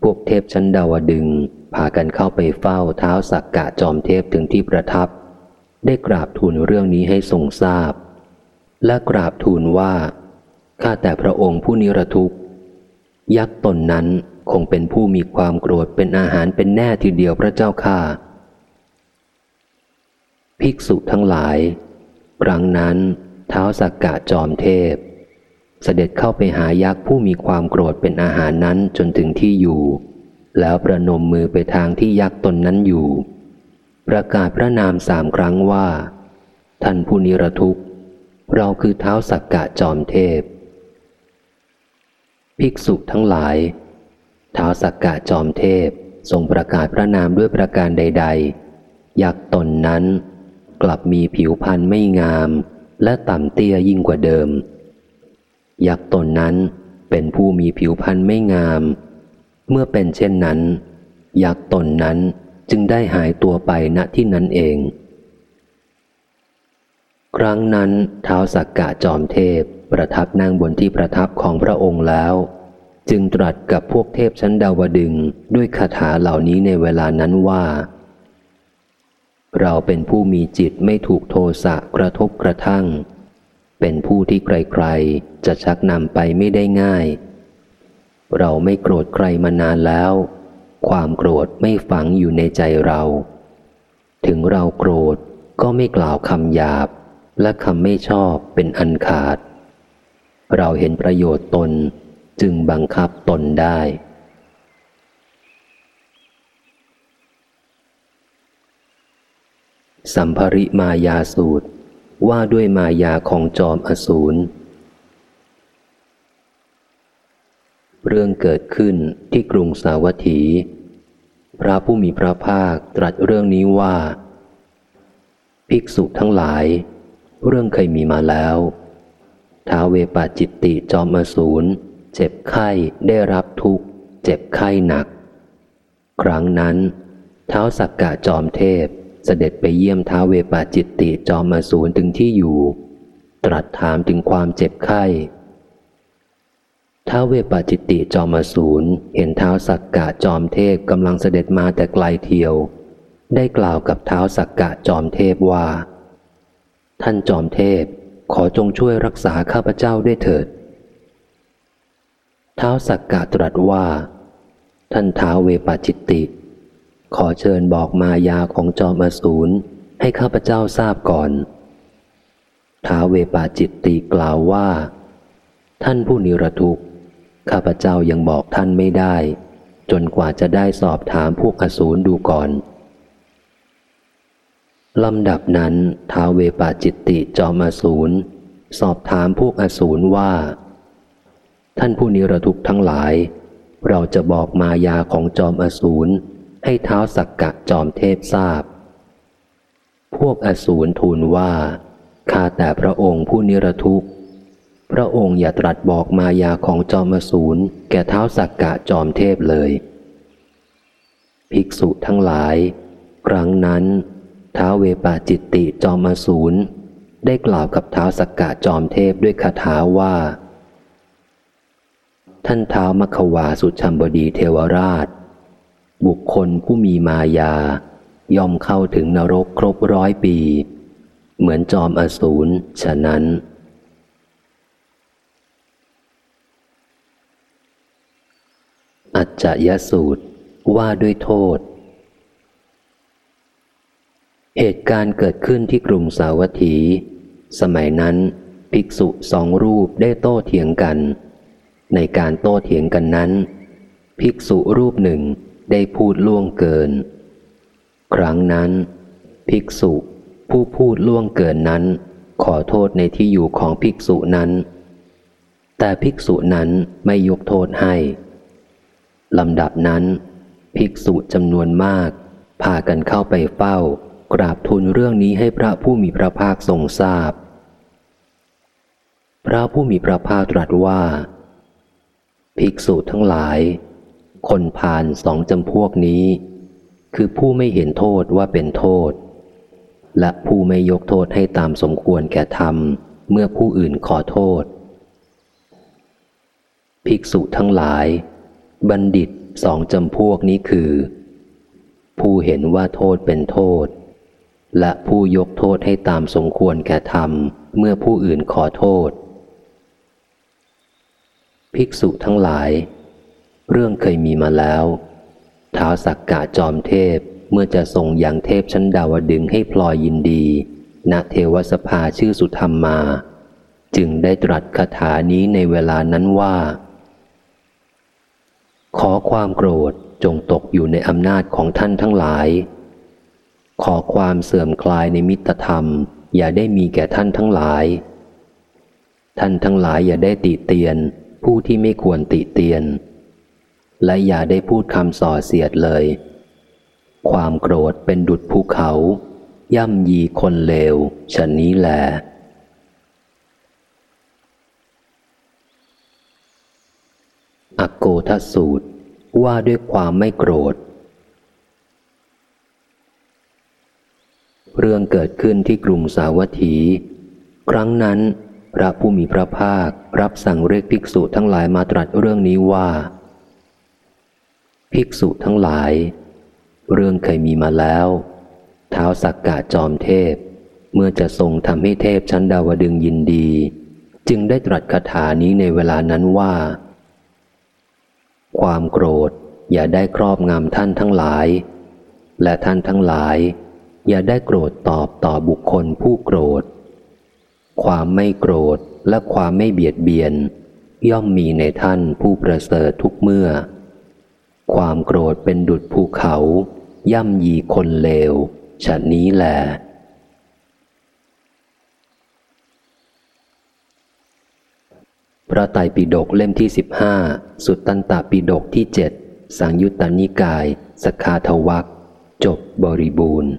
พวกเทพชั้นดาวดึงพากันเข้าไปเฝ้าเท้าสักกะจอมเทพถึงที่ประทับ ได้กราบทูลเรื่องนี้ให้ทรงทราบ และกราบทูลว่า ข้าแต่พระองค์ผู้นิรทุกข์ยักษ์ตนนั้นคงเป็นผู้มีความโกรธเป็นอาหารเป็นแน่ทีเดียวพระเจ้าข้า ภิกษุทั้งหลาย ครั้งนั้นเท้าสักกะจอมเทพ เสด็จเข้าไปหายักษ์ผู้มีความโกรธเป็นอาหารนั้นจนถึงที่อยู่ แล้วประนมมือไปทางที่ยักษ์ตนนั้นอยู่ ประกาศพระนามสามครั้งว่า ท่านผู้นิรทุกข์ เราคือเท้าสักกะจอมเทพ ภิกษุทั้งหลายเท้าสักกะจอมเทพทรงประกาศพระนามด้วยประการใด ๆ ยักษ์ตนนั้น กลับมีผิวพรรณไม่งาม และต่ำเตี้ยยิ่งกว่าเดิม ยักษ์ตนนั้นเป็นผู้มีผิวพรรณไม่งาม เมื่อเป็นเช่นนั้น ยักษ์ตนนั้นจึงได้หายตัวไปณที่นั้นเอง ครั้งนั้นเท้าสักกะจอมเทพประทับนั่งบนที่ประทับของพระองค์แล้ว จึงตรัสกับพวกเทพชั้นดาวดึงด้วยคาถาเหล่านี้ในเวลานั้นว่า เราเป็นผู้มีจิตไม่ถูกโทสะกระทบกระทั่ง เป็นผู้ที่ใครๆ จะชักนำไปไม่ได้ง่าย เราไม่โกรธใครมานานแล้ว ความโกรธไม่ฝังอยู่ในใจเรา ถึงเราโกรธก็ไม่กล่าวคำหยาบ และคำไม่ชอบเป็นอันขาด เราเห็นประโยชน์ตนจึงบังคับตนได้ สัมภริมายาสูตร ว่าด้วยมายาของจอมอสูร เรื่องเกิดขึ้นที่กรุงสาวัตถี พระผู้มีพระภาคตรัสเรื่องนี้ว่า ภิกษุทั้งหลาย เรื่องเคยมีมาแล้วท้าเวปาจิตติจอมอสูรเจ็บไข้ได้รับทุกข์ เจ็บไข้หนัก ครั้งนั้น เท้าสักกะจอมเทพ เสด็จไปเยี่ยมท้าเวปาจิตติจอมมาสูนถึงที่อยู่ ตรัสถามถึงความเจ็บไข้ท้าเวปาจิตติจอมสูรเห็นเท้าสักกะจอมเทพกำลังเสด็จมาแต่ไกลเทียว ได้กล่าวกับเท้าสักกะจอมเทพว่า ท่านจอมเทพขอจงช่วยรักษาข้าพเจ้าด้วยเถิด เท้าสักกะตรัสว่า ท่านท้าเวปาจิตติ ขอเชิญบอกมายาของจอมอสูรให้ข้าพเจ้าทราบก่อน ท้าเวปาจิตติกล่าวว่า ท่านผู้นิรทุกข์ ข้าพเจ้ายังบอกท่านไม่ได้ จนกว่าจะได้สอบถามพวกอสูรดูก่อนลำดับนั้นท้าเวปาจิตติจอมอสูรสอบถามพวกอสูรว่า ท่านผู้นิรทุกข์ทั้งหลาย เราจะบอกมายาของจอมอสูร ให้เท้าสักกะจอมเทพทราบ พวกอสูรทูลว่าข้าแต่พระองค์ผู้นิรทุกข์ พระองค์อย่าตรัสบอกมายาของจอมอสูรแก่เท้าสักกะจอมเทพเลย ภิกษุทั้งหลาย ครั้งนั้นท้าเวปาจิตติจอมอสูรได้กล่าวกับเท้าสักกะจอมเทพด้วยคาถาว่า ท่านเท้ามัควาสุชัมบดีเทวราช บุคคลผู้มีมายา ย่อมเข้าถึงนรกครบร้อยปี เหมือนจอมอสูรฉะนั้น อัจจะยสูตรว่าด้วยโทษ เหตุการณ์เกิดขึ้นที่กรุงสาวัตถี สมัยนั้นภิกษุสองรูปได้โต้เถียงกัน ในการโต้เถียงกันนั้น ภิกษุรูปหนึ่ง ได้พูดล่วงเกิน ครั้งนั้น ภิกษุผู้พูดล่วงเกินนั้น ขอโทษในที่อยู่ของภิกษุนั้น แต่ภิกษุนั้นไม่ยกโทษให้ลำดับนั้น ภิกษุจำนวนมาก พากันเข้าไปเฝ้า กราบทูลเรื่องนี้ให้พระผู้มีพระภาคทรงทราบ พระผู้มีพระภาคตรัสว่า ภิกษุทั้งหลาย คนผ่านสองจำพวกนี้ คือผู้ไม่เห็นโทษว่าเป็นโทษ และผู้ไม่ยกโทษให้ตามสมควรแก่ธรรม เมื่อผู้อื่นขอโทษ ภิกษุทั้งหลาย บัณฑิตสองจำพวกนี้คือ ผู้เห็นว่าโทษเป็นโทษ และผู้ยกโทษให้ตามสมควรแก่ธรรม เมื่อผู้อื่นขอโทษ ภิกษุทั้งหลาย เรื่องเคยมีมาแล้วท้าวสักกะจอมเทพเมื่อจะส่งอย่างเทพชั้นดาวดึงให้พลอยยินดี ณเทวสภาชื่อสุธรรมมา จึงได้ตรัสคาถานี้ในเวลานั้นว่า ขอความโกรธจงตกอยู่ในอำนาจของท่านทั้งหลาย ขอความเสื่อมคลายในมิตรธรรม อย่าได้มีแก่ท่านทั้งหลาย ท่านทั้งหลายอย่าได้ติเตียน ผู้ที่ไม่ควรติเตียน และอย่าได้พูดคำส่อเสียดเลย ความโกรธเป็นดุดภูเขา ย่ำยีคนเลวฉันนี้แหละอโกทสูตรว่าด้วยความไม่โกรธ เรื่องเกิดขึ้นที่กรุงสาวัตถี ครั้งนั้น พระผู้มีพระภาครับสั่งเรียกภิกษุทั้งหลายมาตรัสเรื่องนี้ว่า ภิกษุทั้งหลาย เรื่องเคยมีมาแล้วเท้าสักกะจอมเทพ เมื่อจะทรงทำให้เทพชั้นดาวดึงยินดี จึงได้ตรัสคาถานี้ในเวลานั้นว่า ความโกรธอย่าได้ครอบงำท่านทั้งหลาย และท่านทั้งหลาย อย่าได้โกรธตอบต่อบุคคลผู้โกรธ ความไม่โกรธและความไม่เบียดเบียน ย่อมมีในท่านผู้ประเสริฐทุกเมื่อ ความโกรธเป็นดุดภูเขา ย่ำยีคนเลวฉะนี้แหละพระไตรปิฎกเล่มที่สิบห้าสุตตันตปิฎกที่เจ็ดสังยุตตานิกาย สคาทวักจบบริบูรณ์